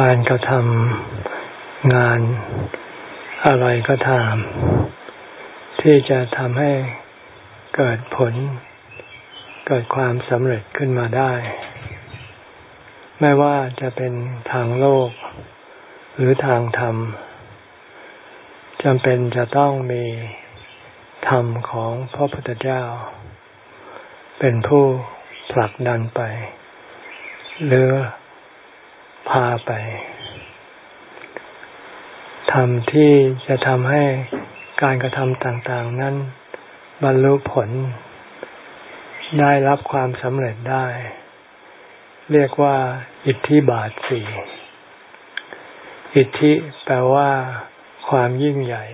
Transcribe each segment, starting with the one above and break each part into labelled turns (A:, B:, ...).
A: การกระทำงานอะไรก็ตาม ที่จะทำให้เกิดผล เกิดความสำเร็จขึ้นมาได้ ไม่ว่าจะเป็นทางโลก หรือทางธรรมจำเป็นจะต้องมีธรรมของพระพุทธเจ้า เป็นผู้ผลักดันไป หรือ พาไปทำที่จะทำให้การกระทำต่างๆ นั้น บรรลุผล ได้รับความสำเร็จได้ เรียกว่า อิทธิบาทสี่อิทธิแปลว่า ความยิ่งใหญ่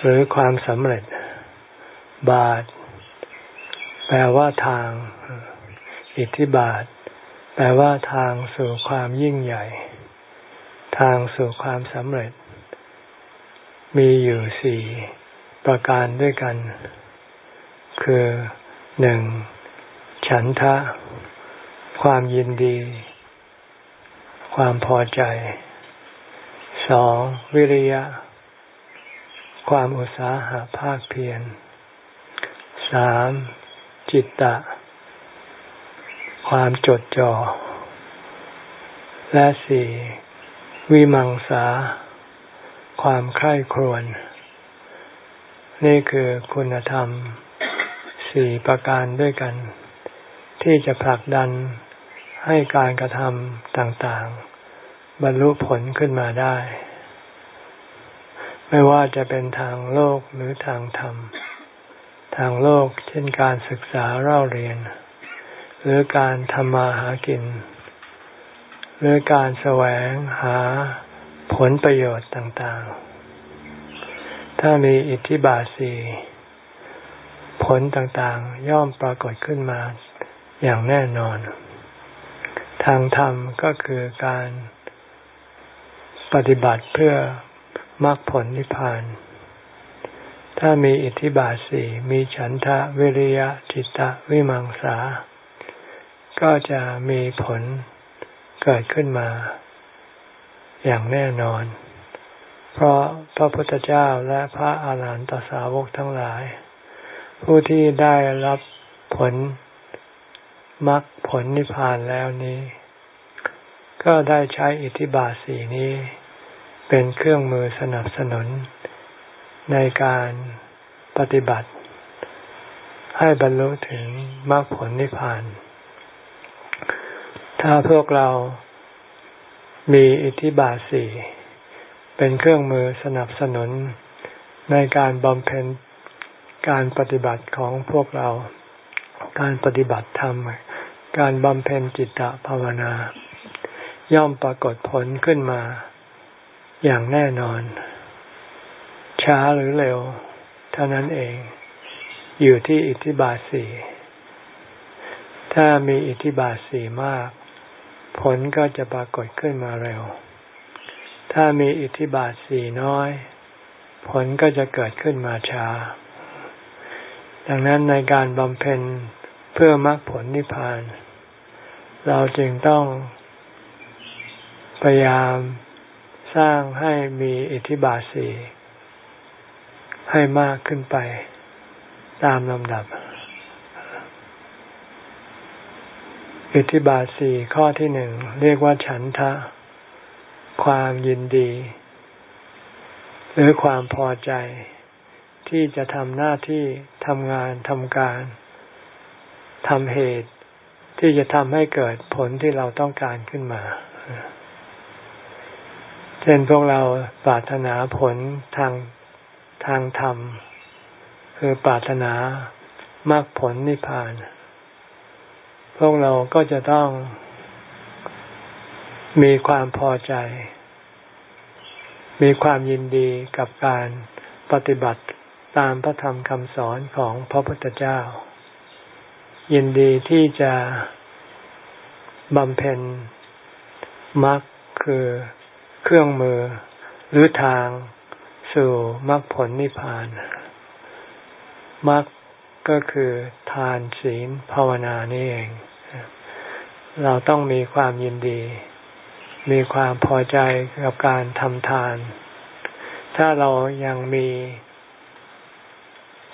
A: หรือความสำเร็จ บาท แปลว่าทาง อิทธิบาท แปลว่าทางสู่ความยิ่งใหญ่ ทางสู่ความสำเร็จ มีอยู่สี่ประการด้วยกัน คือหนึ่งฉันทะ ความยินดี ความพอใจสองวิริยะ ความอุตสาหะภาคเพียรสามจิตตะ ความจดจ่อ และสี่วิมังสา ความใคร่ครวญนี่คือคุณธรรมสี่ประการด้วยกัน ที่จะผลักดันให้การกระทำต่างๆ บรรลุผลขึ้นมาได้ ไม่ว่าจะเป็นทางโลกหรือทางธรรม ทางโลกเช่นการศึกษาเล่าเรียน หรือการทำมาหากิน หรือการแสวงหาผลประโยชน์ต่างๆ ถ้ามีอิทธิบาทสีผลต่างๆ ย่อมปรากฏขึ้นมาอย่างแน่นอน ทางธรรมก็คือการปฏิบัติเพื่อมรรคผลนิพพาน ถ้ามีอิทธิบาทสี่มีฉันทะวิริยะจิตตะวิมังสา ก็จะมีผลเกิดขึ้นมา อย่างแน่นอน เพราะพระพุทธเจ้าและพระอาหารหันตสาวกทั้งหลาย ผู้ที่ได้รับผลมรรคผลนิพพานแล้วนี้ ก็ได้ใช้อิทธิบาทสีนี้ เป็นเครื่องมือสนับสนุน ในการปฏิบัติ ให้บรรลุถึงมรรคผลนิพพาน ถ้าพวกเรามีอิทธิบาทสี่เป็นเครื่องมือสนับสนุนในการบำเพ็ญการปฏิบัติของพวกเรา การปฏิบัติธรรม การบำเพ็ญจิตตภาวนา ย่อมปรากฏผลขึ้นมา อย่างแน่นอน ช้าหรือเร็ว เท่านั้นเอง อยู่ที่อิทธิบาทสี่ถ้ามีอิทธิบาทสี่มาก ผลก็จะปรากฏขึ้นมาเร็ว ถ้ามีอิทธิบาทสี่น้อย ผลก็จะเกิดขึ้นมาช้า ดังนั้นในการบำเพ็ญเพื่อมรรคผลนิพพาน เราจึงต้องพยายามสร้างให้มีอิทธิบาทสี่ให้มากขึ้นไปตามลำดับ อิทธิบาทสี่ข้อที่หนึ่งเรียกว่าฉันทะ ความยินดี หรือความพอใจ ที่จะทำหน้าที่ทำงานทำการทำเหตุ ที่จะทำให้เกิดผลที่เราต้องการขึ้นมา เช่นพวกเราปรารถนาผลทางทางธรรม คือปรารถนามรรคผลนิพพาน พวกเราก็จะต้องมีความพอใจ มีความยินดีกับการปฏิบัติตามพระธรรมคำสอนของพระพุทธเจ้า ยินดีที่จะบำเพ็ญมรรคคือเครื่องมือหรือทางสู่มรรคผลนิพพานมรรคก็คือทานศีลภาวนานี่เอง เราต้องมีความยินดี มีความพอใจกับการทำทาน ถ้าเรายังมี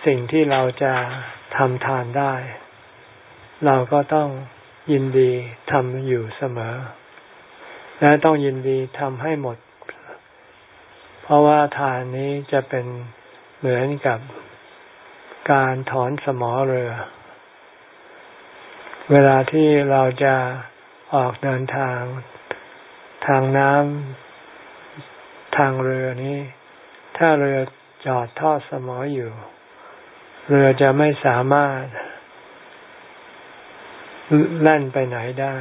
A: สิ่งที่เราจะทำทานได้ เราก็ต้องยินดีทำอยู่เสมอ และต้องยินดีทำให้หมด เพราะว่าทานนี้จะเป็นเหมือนกับการถอนสมอเรือ เวลาที่เราจะออกเดินทาง ทางน้ำทางเรือนี้ ถ้าเรือจอดทอดสมออยู่ เรือจะไม่สามารถแล่นไปไหนได้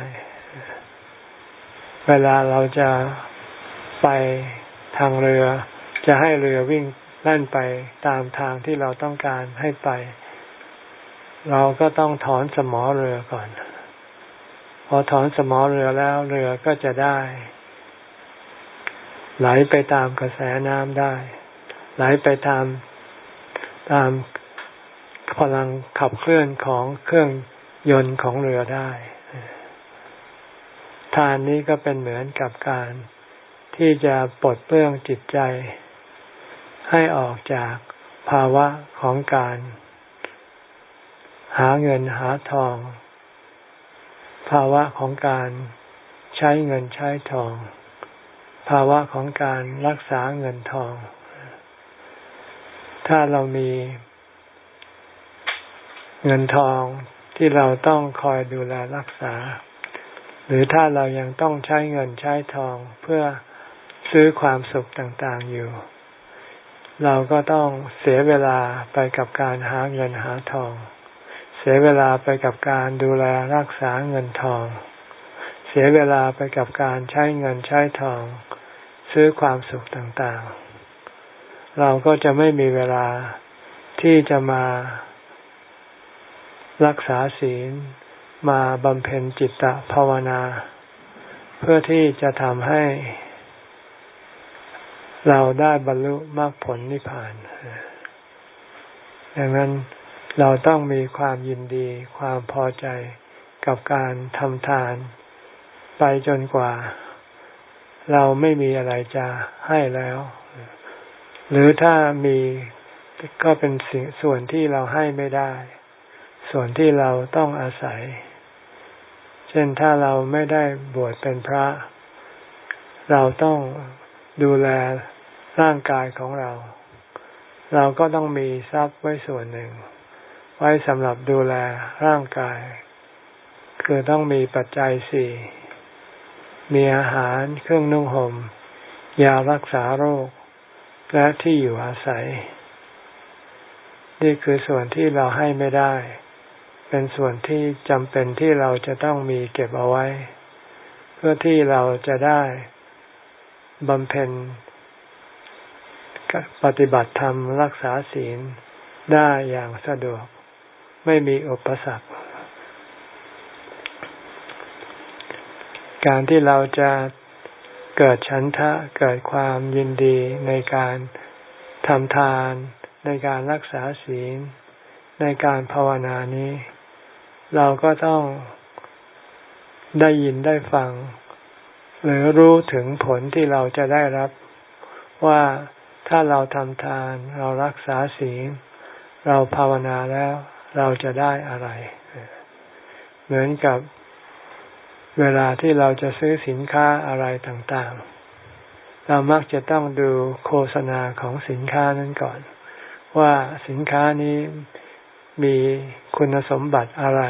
A: เวลาเราจะไปทางเรือ จะให้เรือวิ่งแล่นไปตามทางที่เราต้องการให้ไป เราก็ต้องถอนสมอเรือก่อน พอถอนสมอเรือแล้วเรือก็จะได้ ไหลไปตามกระแสน้ำได้ ไหลไปตามตามพลังขับเคลื่อนของเครื่องยนต์ของเรือได้ ทานนี้ก็เป็นเหมือนกับการที่จะปลดเปลื้องจิตใจ ให้ออกจากภาวะของการ หาเงินหาทอง ภาวะของการใช้เงินใช้ทอง ภาวะของการรักษาเงินทอง ถ้าเรามี เงินทองที่เราต้องคอยดูแลรักษา หรือถ้าเรายังต้องใช้เงินใช้ทองเพื่อซื้อความสุขต่างๆอยู่ เราก็ต้องเสียเวลาไปกับการหาเงินหาทอง เสียเวลาไปกับการดูแลรักษาเงินทอง เสียเวลาไปกับการใช้เงินใช้ทอง ซื้อความสุขต่างๆ เราก็จะไม่มีเวลาที่จะมารักษาศีลมาบำเพ็ญจิตตภาวนา เพื่อที่จะทำให้ เราได้บรรลุมรรคผลนิพพานดังนั้น เราต้องมีความยินดี ความพอใจกับการทำทาน ไปจนกว่า เราไม่มีอะไรจะให้แล้ว หรือถ้ามีก็เป็นสิ่งส่วนที่เราให้ไม่ได้ ส่วนที่เราต้องอาศัย เช่นถ้าเราไม่ได้บวชเป็นพระ เราต้องดูแลร่างกายของเรา เราก็ต้องมีทรัพย์ไว้ส่วนหนึ่ง ว้สำหรับดูแลร่างกาย คือต้องมีปัจจัยสี่ มีอาหารเครื่องนุ่งหม่มยารักษาโรค และที่อยู่อาศัย นี่คือส่วนที่เราให้ไม่ได้ เป็นส่วนที่จำเป็นที่เราจะต้องมีเก็บเอาไว้ เพื่อที่เราจะได้บำเพ็ญปฏิบัติธรรมรักษาศีลได้อย่างสะดวก ไม่มีอุปสรรค การที่เราจะเกิดฉันทะเกิดความยินดีในการทำทาน ในการรักษาศีล ในการภาวนานี้ เราก็ต้องได้ยินได้ฟัง หรือรู้ถึงผลที่เราจะได้รับว่าถ้าเราทำทาน เรารักษาศีล เราภาวนาแล้ว เราจะได้อะไร เหมือนกับเวลาที่เราจะซื้อสินค้าอะไรต่างๆ เรามักจะต้องดูโฆษณาของสินค้านั้นก่อน ว่าสินค้านี้มีคุณสมบัติอะไร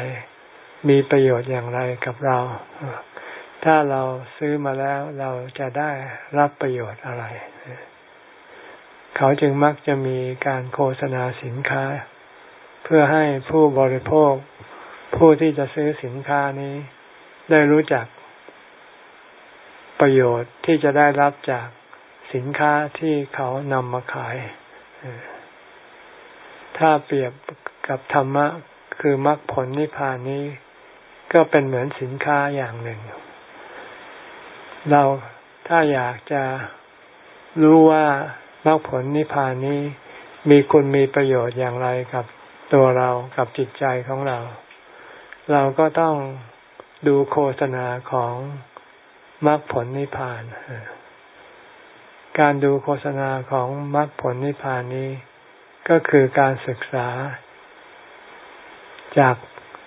A: มีประโยชน์อย่างไรกับเรา ถ้าเราซื้อมาแล้วเราจะได้รับประโยชน์อะไร เขาจึงมักจะมีการโฆษณาสินค้า เพื่อให้ผู้บริโภค ผู้ที่จะซื้อสินค้านี้ ได้รู้จัก ประโยชน์ที่จะได้รับจากสินค้าที่เขานำมาขาย ถ้าเปรียบกับธรรมะคือมรรคผลนิพพานนี้ ก็เป็นเหมือนสินค้าอย่างหนึ่ง เราถ้าอยากจะรู้ว่ามรรคผลนิพพานนี้มีคุณมีประโยชน์อย่างไรกับ ตัวเรากับจิตใจของเรา เราก็ต้องดูโฆษณาของมรรคผลนิพพาน การดูโฆษณาของมรรคผลนิพพานนี้ ก็คือการศึกษา จาก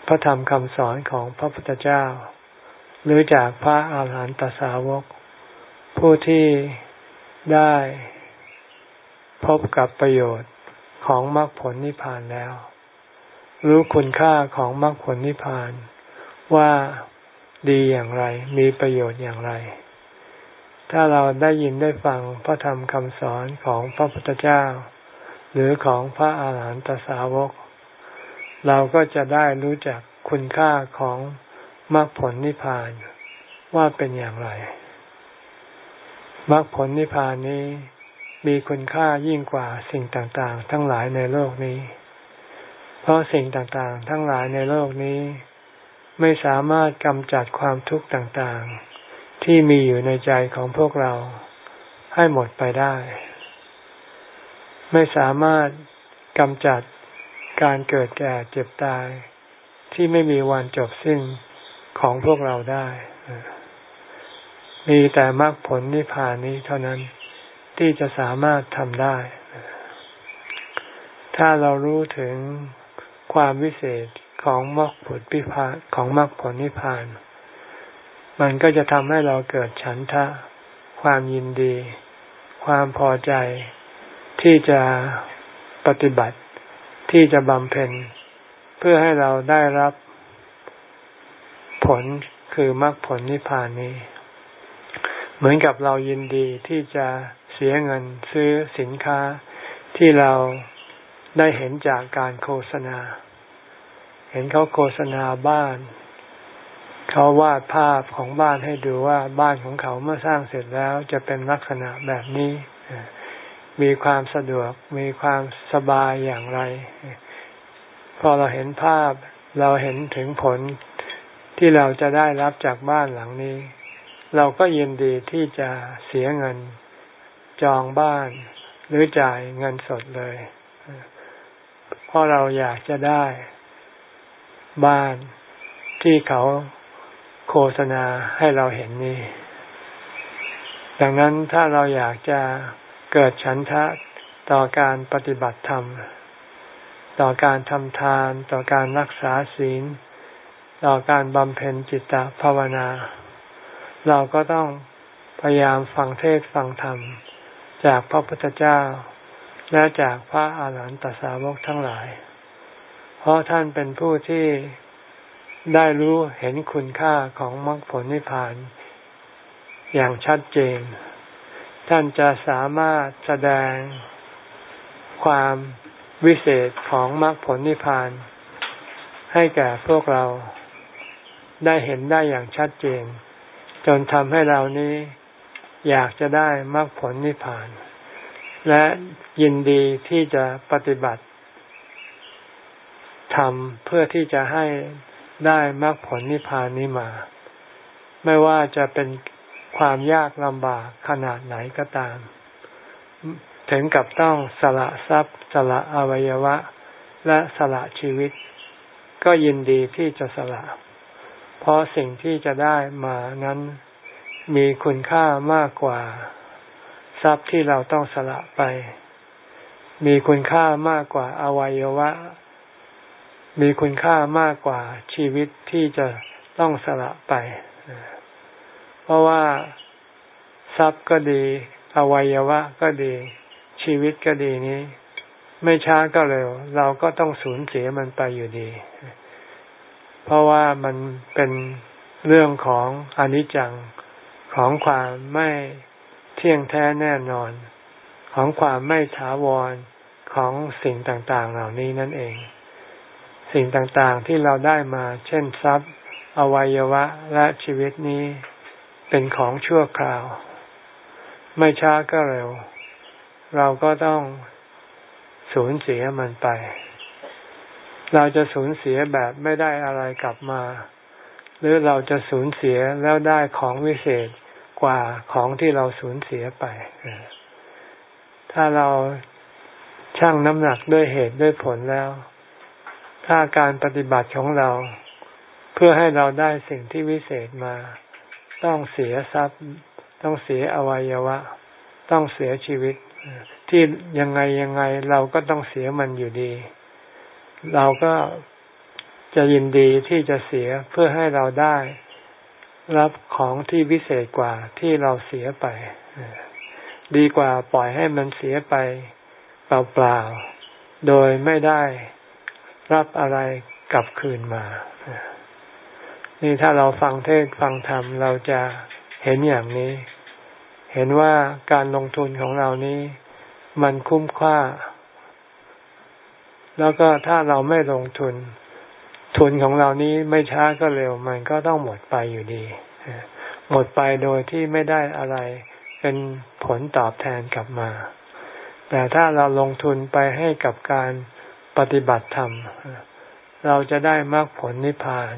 A: พระธรรมคำสอนของพระพุทธเจ้า หรือจากพระอาหารหันตสาวก ผู้ที่ได้พบกับประโยชน์ของมรรคผลนิพพานแล้ว รู้คุณค่าของมรรคผลนิพพานว่าดีอย่างไร มีประโยชน์อย่างไร ถ้าเราได้ยินได้ฟังพระธรรมคำสอนของพระพุทธเจ้า หรือของพระอาหารหันตสาวก เราก็จะได้รู้จักคุณค่าของมรรคผลนิพพานว่าเป็นอย่างไรมรรคผลนิพพานนี้มีคุณค่ายิ่งกว่าสิ่งต่างๆ ทั้งหลายในโลกนี้ เพราะสิ่งต่างๆ ทั้งหลายในโลกนี้ ไม่สามารถกำจัดความทุกข์ต่างๆ ที่มีอยู่ในใจของพวกเราให้หมดไปได้ ไม่สามารถกำจัดการเกิดแก่เจ็บตาย ที่ไม่มีวันจบสิ้นของพวกเราได้ มีแต่มรรคผลนิพพานนี้เท่านั้นที่จะสามารถทำได้ ถ้าเรารู้ถึง ความวิเศษของมรรคผลนิพพานของมรรคผลนิพพาน มันก็จะทำให้เราเกิดฉันทะ ความยินดี ความพอใจ ที่จะปฏิบัติ ที่จะบำเพ็ญ เพื่อให้เราได้รับผลคือมรรคผลนิพพานนี้ เหมือนกับเรายินดีที่จะเสียเงินซื้อสินค้าที่เรา ได้เห็นจากการโฆษณา เห็นเขาโฆษณาบ้าน เขาวาดภาพของบ้านให้ดูว่าบ้านของเขาเมื่อสร้างเสร็จแล้วจะเป็นลักษณะแบบนี้ มีความสะดวก มีความสบายอย่างไร พอเราเห็นภาพ เราเห็นถึงผลที่เราจะได้รับจากบ้านหลังนี้ เราก็ยินดีที่จะเสียเงินจองบ้าน หรือจ่ายเงินสดเลย เพราะเราอยากจะได้บ้านที่เขาโฆษณาให้เราเห็นนี่ดังนั้นถ้าเราอยากจะเกิดฉันทะต่อการปฏิบัติธรรม ต่อการทำทาน ต่อการรักษาศีล ต่อการบำเพ็ญจิตตภาวนา เราก็ต้องพยายามฟังเทศฟังธรรม จากพระพุทธเจ้า และจากพระอาหารหันตสาวกทั้งหลาย เพราะท่านเป็นผู้ที่ได้รู้เห็นคุณค่าของมรรคผลนิพพาน อย่างชัดเจน ท่านจะสามารถแสดงความวิเศษของมรรคผลนิพพาน ให้แก่พวกเราได้เห็นได้อย่างชัดเจน จนทำให้เรานี้อยากจะได้มรรคผลนิพพาน และยินดีที่จะปฏิบัติทำเพื่อที่จะให้ได้มรรคผลนิพพานนี้มา ไม่ว่าจะเป็นความยากลำบากขนาดไหนก็ตาม ถึงกับต้องสละทรัพย์ สละอวัยวะ และสละชีวิต ก็ยินดีที่จะสละ เพราะสิ่งที่จะได้มานั้นมีคุณค่ามากกว่า ทรัพย์ที่เราต้องสละไป มีคุณค่ามากกว่าอวัยวะ มีคุณค่ามากกว่าชีวิตที่จะต้องสละไป เพราะว่าทรัพย์ก็ดี อวัยวะก็ดี ชีวิตก็ดีนี้ ไม่ช้าก็เร็ว เราก็ต้องสูญเสียมันไปอยู่ดี เพราะว่ามันเป็นเรื่องของอนิจจังของความไม่ เที่ยงแท้แน่นอนของความไม่ถาวรของสิ่งต่างๆ เหล่านี้นั่นเอง สิ่งต่างๆที่เราได้มา เช่นทรัพย์ อวัยวะและชีวิตนี้ เป็นของชั่วคราว ไม่ช้าก็เร็ว เราก็ต้องสูญเสียมันไป เราจะสูญเสียแบบไม่ได้อะไรกลับมา หรือเราจะสูญเสียแล้วได้ของวิเศษ กว่าของที่เราสูญเสียไป ถ้าเราชั่งน้ำหนักด้วยเหตุด้วยผลแล้ว ถ้าการปฏิบัติของเรา เพื่อให้เราได้สิ่งที่วิเศษมา ต้องเสียทรัพย์ ต้องเสียอวัยวะ ต้องเสียชีวิต ที่ยังไงยังไงเราก็ต้องเสียมันอยู่ดี เราก็จะยินดีที่จะเสียเพื่อให้เราได้ รับของที่วิเศษกว่าที่เราเสียไป ดีกว่าปล่อยให้มันเสียไปเปล่าๆ โดยไม่ได้รับอะไรกลับคืนมา นี่ถ้าเราฟังเทศฟังธรรมเราจะเห็นอย่างนี้ เห็นว่าการลงทุนของเรานี้ มันคุ้มค่า แล้วก็ถ้าเราไม่ลงทุน ทุนของเรานี้ไม่ช้าก็เร็ว มันก็ต้องหมดไปอยู่ดี หมดไปโดยที่ไม่ได้อะไรเป็นผลตอบแทนกลับมา แต่ถ้าเราลงทุนไปให้กับการปฏิบัติธรรม เราจะได้มรรคผลนิพพาน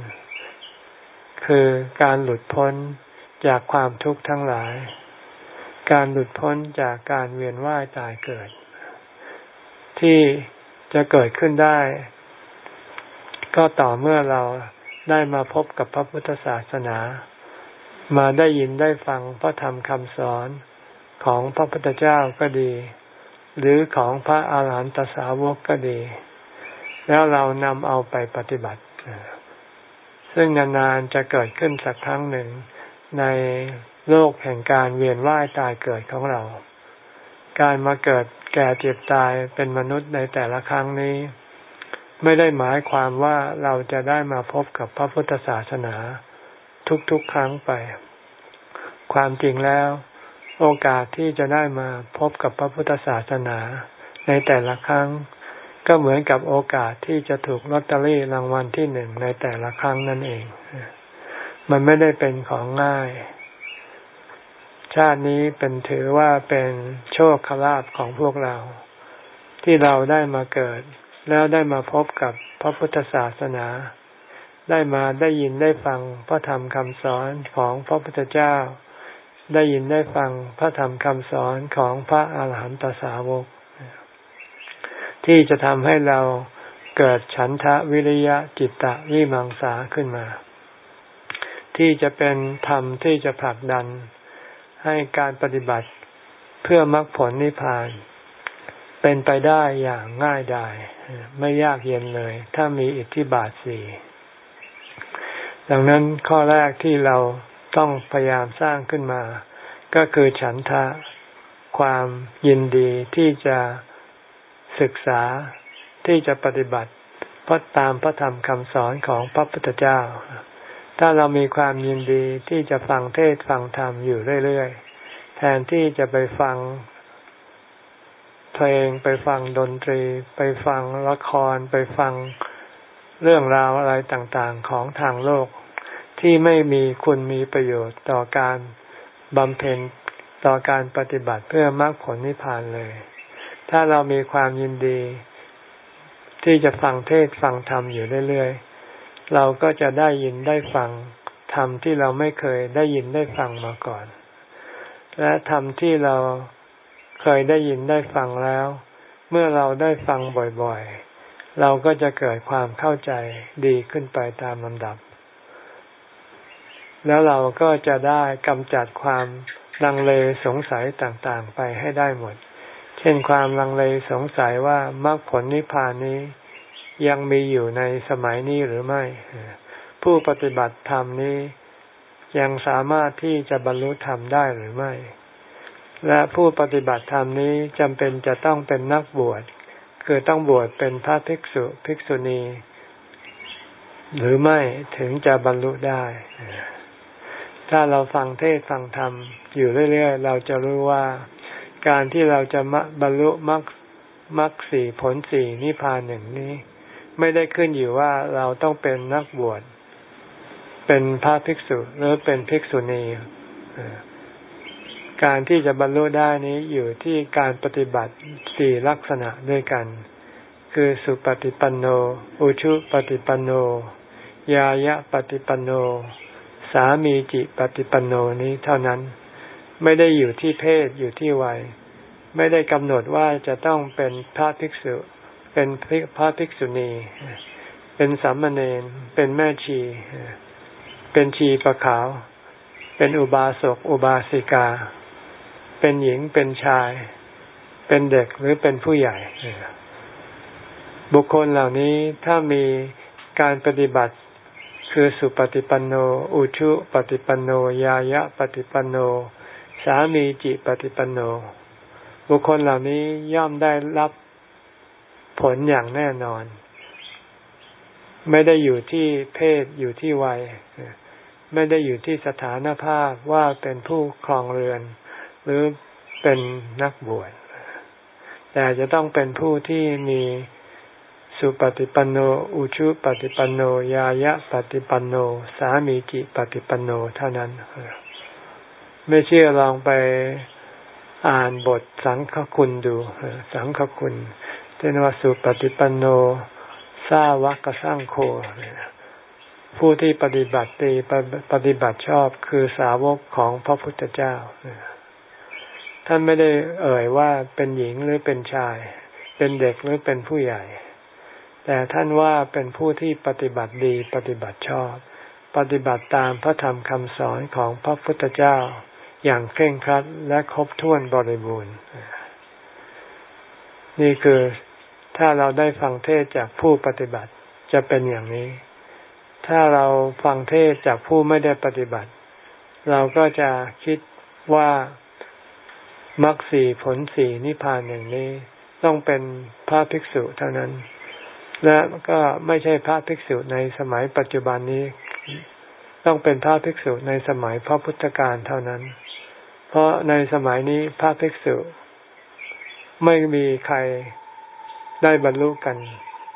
A: คือการหลุดพ้นจากความทุกข์ทั้งหลาย การหลุดพ้นจากการเวียนว่ายตายเกิด ที่จะเกิดขึ้นได้ ก็ต่อเมื่อเราได้มาพบกับพระพุทธศาสนา มาได้ยินได้ฟังพระธรรมคำสอนของพระพุทธเจ้าก็ดี หรือของพระอาหารหันตสาวกก็ดี แล้วเรานำเอาไปปฏิบัติ ซึ่งนานๆจะเกิดขึ้นสักครั้งหนึ่งในโลกแห่งการเวียนว่ายตายเกิดของเรา การมาเกิดแก่เจ็บตายเป็นมนุษย์ในแต่ละครั้งนี้ ไม่ได้หมายความว่าเราจะได้มาพบกับพระพุทธศาสนาทุกๆครั้งไป ความจริงแล้ว โอกาสที่จะได้มาพบกับพระพุทธศาสนา ในแต่ละครั้ง ก็เหมือนกับโอกาสที่จะถูกลอตเตอรี่รางวัลที่หนึ่งในแต่ละครั้งนั่นเอง มันไม่ได้เป็นของง่าย ชาตินี้เป็นถือว่าเป็นโชคคลาภของพวกเรา ที่เราได้มาเกิด แล้วได้มาพบกับพระพุทธศาสนา ได้มาได้ยินได้ฟังพระธรรมคำสอนของพระพุทธเจ้า ได้ยินได้ฟังพระธรรมคำสอนของพระอาหารหันตสาวก ที่จะทำให้เราเกิดฉันทะวิริยะจิตตะวิมังสาขึ้นมา ที่จะเป็นธรรมที่จะผลักดันให้การปฏิบัติเพื่อมรรคผลนิพพาน เป็นไปได้อย่างง่ายดายไม่ยากเย็นเลย ถ้ามีอิทธิบาทสี่ดังนั้นข้อแรกที่เราต้องพยายามสร้างขึ้นมา ก็คือฉันทะความยินดีที่จะศึกษาที่จะปฏิบัติพราะตามพระธรรมคำสอนของพระพุทธเจ้า ถ้าเรามีความยินดีที่จะฟังเทศฟังธรรมอยู่เรื่อยๆ แทนที่จะไปฟัง เพลง ไปฟังดนตรี ไปฟังละคร ไปฟังเรื่องราวอะไรต่างๆของทางโลก ที่ไม่มีคุณมีประโยชน์ต่อการบำเพ็ญต่อการปฏิบัติเพื่อมรรคผลนิพพานเลย ถ้าเรามีความยินดี ที่จะฟังเทศฟังธรรมอยู่เรื่อยๆ เราก็จะได้ยินได้ฟังธรรมที่เราไม่เคยได้ยินได้ฟังมาก่อน และธรรมที่เรา เคยได้ยินได้ฟังแล้ว เมื่อเราได้ฟังบ่อยๆ เราก็จะเกิดความเข้าใจดีขึ้นไปตามลำดับ แล้วเราก็จะได้กำจัดความลังเลสงสัยต่างๆ ไปให้ได้หมด เช่นความลังเลสงสัยว่ามรรคผลนิพพานนี้ยังมีอยู่ในสมัยนี้หรือไม่ ผู้ปฏิบัติธรรมนี้ยังสามารถที่จะบรรลุธรรมได้หรือไม่ และผู้ปฏิบัติธรรมนี้จำเป็นจะต้องเป็นนักบวช คือต้องบวชเป็นพระภิกษุภิกษุณี หรือไม่ถึงจะบรรลุได้ ถ้าเราฟังเทศฟังธรรม อยู่เรื่อยๆ เราจะรู้ว่าการที่เราจะบรรลุมรรคมรรคสี่ผลสี่นิพพานหนึ่งนี้ ไม่ได้ขึ้นอยู่ว่าเราต้องเป็นนักบวช เป็นพระภิกษุหรือเป็นภิกษุณี การที่จะบรรลุได้นี้อยู่ที่การปฏิบัติสี่ลักษณะด้วยกัน คือสุปฏิปันโน อุชุปฏิปันโน ยายะปฏิปันโน สามีจิปฏิปันโนนี้เท่านั้น ไม่ได้อยู่ที่เพศอยู่ที่วัย ไม่ได้กำหนดว่าจะต้องเป็นพระภิกษุ เป็นพระภิกษุณี เป็นสามเณรเป็นแม่ชี เป็นชีประขาว เป็นอุบาสกอุบาสิกา เป็นหญิงเป็นชาย เป็นเด็กหรือเป็นผู้ใหญ่ บุคคลเหล่านี้ถ้ามีการปฏิบัติคือสุปฏิปันโน อุชุปฏิปันโน ยายะปฏิปันโน สามีจิปฏิปันโน บุคคลเหล่านี้ย่อมได้รับผลอย่างแน่นอน ไม่ได้อยู่ที่เพศอยู่ที่วัย ไม่ได้อยู่ที่สถานภาพว่าเป็นผู้ครองเรือน หรือเป็นนักบวชแต่จะต้องเป็นผู้ที่มีสุปฏิปันโน อุชุปฏิปันโน ยายะปฏิปันโน สามีจิปฏิปันโนเท่านั้น ไม่เชื่อลองไปอ่านบทสังฆคุณดู สังฆคุณเช่นว่าสุปฏิปันโนสาวกสร้างโค ผู้ที่ปฏิบัติดีปฏิบัติชอบคือสาวกของพระพุทธเจ้า ท่านไม่ได้เอ่ยว่าเป็นหญิงหรือเป็นชาย เป็นเด็กหรือเป็นผู้ใหญ่ แต่ท่านว่าเป็นผู้ที่ปฏิบัติดีปฏิบัติชอบ ปฏิบัติตามพระธรรมคำสอนของพระพุทธเจ้า อย่างเคร่งครัดและครบถ้วนบริบูรณ์ นี่คือถ้าเราได้ฟังเทศจากผู้ปฏิบัติจะเป็นอย่างนี้ ถ้าเราฟังเทศจากผู้ไม่ได้ปฏิบัติ เราก็จะคิดว่า มรรคสีผลสีนิพพานอย่างนี้ ต้องเป็นพระภิกษุเท่านั้น และก็ไม่ใช่พระภิกษุในสมัยปัจจุบันนี้ ต้องเป็นพระภิกษุในสมัยพระพุทธการเท่านั้น เพราะในสมัยนี้พระภิกษุ ไม่มีใครได้บรรลุกัน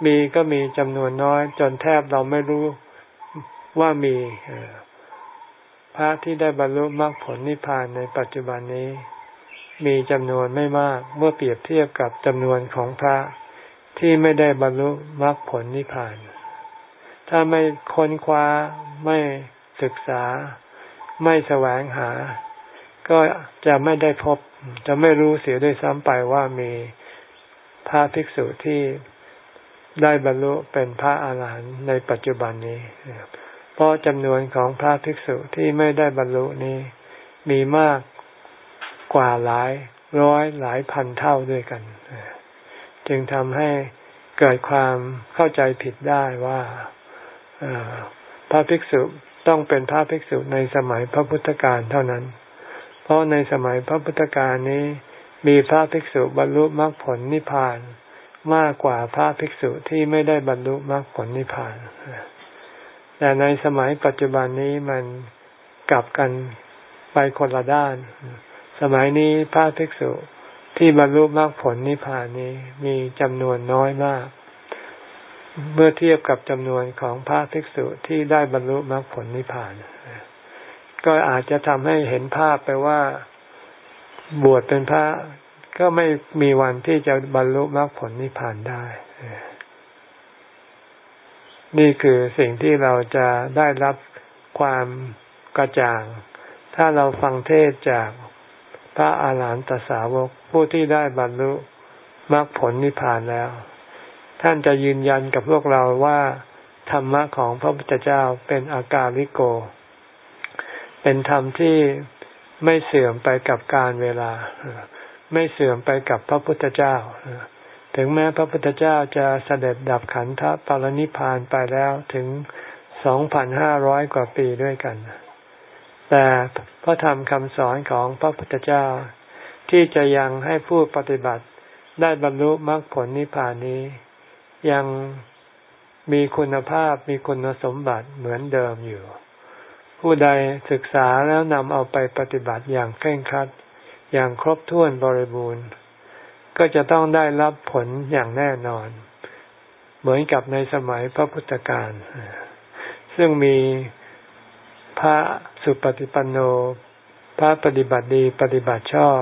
A: มีก็มีจำนวนน้อย จนแทบเราไม่รู้ว่ามีพระที่ได้บรรลุมรรคผลนิพพานในปัจจุบันนี้ มีจำนวนไม่มากเมื่อเปรียบเทียบกับจำนวนของพระที่ไม่ได้บรรลุมรรคผลนิพพาน ถ้าไม่ค้นคว้าไม่ศึกษา ไม่แสวงหา ก็จะไม่ได้พบ จะไม่รู้เสียด้วยซ้ำไปว่ามีพระภิกษุที่ได้บรรลุเป็นพระอาหารหันต์ในปัจจุบันนี้ เพราะจำนวนของพระภิกษุที่ไม่ได้บรรลุนี้มีมาก กว่าหลายร้อยหลายพันเท่าด้วยกัน จึงทำให้เกิดความเข้าใจผิดได้ว่าพระภิกษุต้องเป็นพระภิกษุในสมัยพระพุทธการเท่านั้น เพราะในสมัยพระพุทธการนี้มีพระภิกษุบรรลุมรรคผลนิพพานมากกว่าพระภิกษุที่ไม่ได้บรรลุมรรคผลนิพพาน แต่ในสมัยปัจจุบันนี้มันกลับกันไปคนละด้าน สมัยนี้พระภิกษุที่บรรลุมรรคผลนิพพานนี้มีจำนวนน้อยมาก เมื่อเทียบกับจำนวนของพระภิกษุที่ได้บรรลุมรรคผลนิพพาน ก็อาจจะทำให้เห็นภาพไปว่าบวชเป็นพระก็ไม่มีวันที่จะบรรลุมรรคผลนิพพานได้ นี่คือสิ่งที่เราจะได้รับความกระจ่าง ถ้าเราฟังเทศจาก พระอาหารหันตสาวกผู้ที่ได้บรรลุมรรคผลนิพพานแล้ว ท่านจะยืนยันกับพวกเราว่า ธรรมะของพระพุทธเจ้าเป็นอากาลิโก เป็นธรรมที่ไม่เสื่อมไปกับการเวลา ไม่เสื่อมไปกับพระพุทธเจ้า ถึงแม้พระพุทธเจ้าจะเสด็จดับขันธปรินิพานไปแล้วถึงสองพันห้าร้อยกว่าปีด้วยกัน แต่พระธรรมคำสอนของพระพุทธเจ้า ที่จะยังให้ผู้ปฏิบัติได้บรรลุมรรคผลนิพพานนี้ ยังมีคุณภาพมีคุณสมบัติเหมือนเดิมอยู่ ผู้ใดศึกษาแล้วนำเอาไปปฏิบัติอย่างเคร่งครัด อย่างครบถ้วนบริบูรณ์ ก็จะต้องได้รับผลอย่างแน่นอน เหมือนกับในสมัยพระพุทธการซึ่งมีพระ สุปฏิปันโน พระปฏิบัติดีปฏิบัติชอบ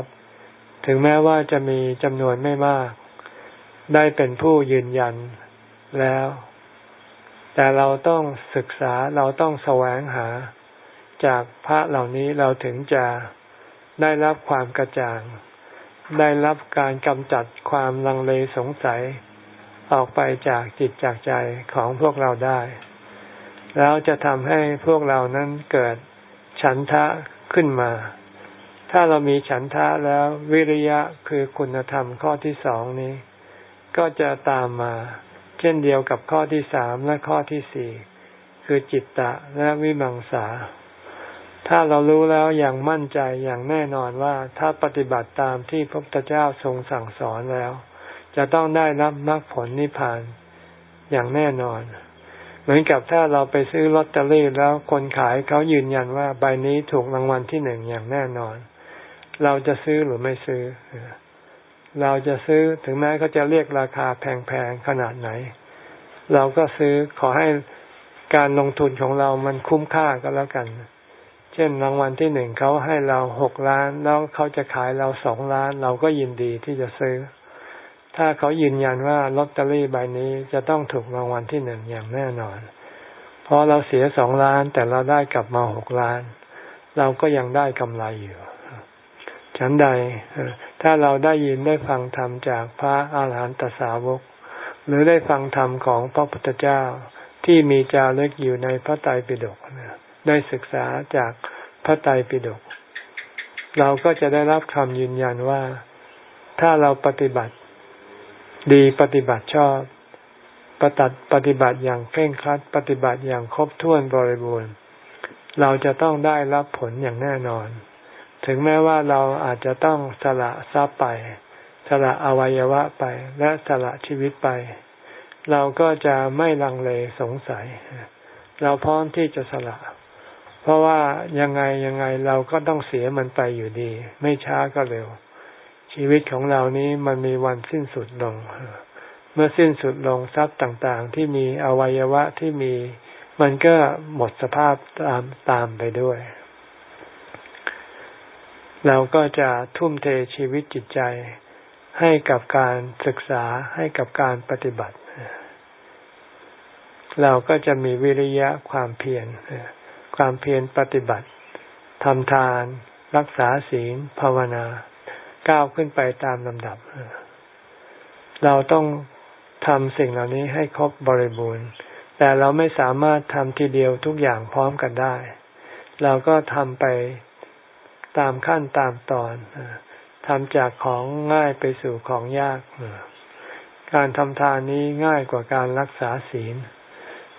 A: ถึงแม้ว่าจะมีจำนวนไม่มาก ได้เป็นผู้ยืนยันแล้ว แต่เราต้องศึกษาเราต้องแสวงหา จากพระเหล่านี้เราถึงจะได้รับความกระจ่าง ได้รับการกำจัดความลังเลสงสัย ออกไปจากจิตจากใจของพวกเราได้ แล้วจะทำให้พวกเรานั้นเกิด ฉันทะขึ้นมา ถ้าเรามีฉันทะแล้ววิริยะคือคุณธรรมข้อที่สองนี้ ก็จะตามมา เช่นเดียวกับข้อที่สามและข้อที่สี่คือจิตตะและวิมังสา ถ้าเรารู้แล้วอย่างมั่นใจอย่างแน่นอนว่าถ้าปฏิบัติตามที่พระพุทธเจ้าทรงสั่งสอนแล้ว จะต้องได้รับมรรคผลนิพพานอย่างแน่นอน เหมือนกับถ้าเราไปซื้อลอตเตอรี่แล้วคนขายเขายืนยันว่าใบนี้ถูกรางวัลที่หนึ่งอย่างแน่นอน เราจะซื้อหรือไม่ซื้อ เราจะซื้อถึงแม้เขาจะเรียกราคาแพงๆขนาดไหน เราก็ซื้อขอให้การลงทุนของเรามันคุ้มค่าก็แล้วกัน เช่นรางวัลที่หนึ่งเขาให้เราหกล้าน แล้วเขาจะขายเราสองล้าน เราก็ยินดีที่จะซื้อ ถ้าเขายืนยันว่าลอตเตอรี่ใบนี้จะต้องถูกรางวัลที่หนึ่งอย่างแน่นอน เพราะเราเสียสองล้านแต่เราได้กลับมาหกล้าน เราก็ยังได้กำไรอยู่ ฉันใด ถ้าเราได้ยินได้ฟังธรรมจากพระอาหารหันตสาวก หรือได้ฟังธรรมของพระพุทธเจ้าที่มีจารึกอยู่ในพระไตรปิฎกได้ศึกษาจากพระไตรปิฎกเราก็จะได้รับคำยืนยันว่า ถ้าเราปฏิบัติ ดีปฏิบัติชอบปฏิปฏิบัติอย่างเคร่งครัด ปฏิบัติอย่างครบถ้วนบริบูรณ์ เราจะต้องได้รับผลอย่างแน่นอน ถึงแม้ว่าเราอาจจะต้องสละทรัพย์ไป สละอวัยวะไป และสละชีวิตไป เราก็จะไม่ลังเลสงสัย เราพร้อมที่จะสละ เพราะว่ายังไงยังไงเราก็ต้องเสียมันไปอยู่ดี ไม่ช้าก็เร็ว ชีวิตของเรานี้มันมีวันสิ้นสุดลง เมื่อสิ้นสุดลงทรัพย์ต่างๆ ที่มีอวัยวะที่มี มันก็หมดสภาพตามตามไปด้วย เราก็จะทุ่มเทชีวิตจิตใจให้กับการศึกษาให้กับการปฏิบัติ เราก็จะมีวิริยะความเพียรความเพียรปฏิบัติทำทาน รักษาศีลภาวนา ก้าวขึ้นไปตามลำดับ เราต้องทำสิ่งเหล่านี้ให้ครบบริบูรณ์ แต่เราไม่สามารถทำทีเดียวทุกอย่างพร้อมกันได้ เราก็ทำไปตามขั้นตามตอนทำจากของง่ายไปสู่ของยาก การทำทานนี้ง่ายกว่าการรักษาศีล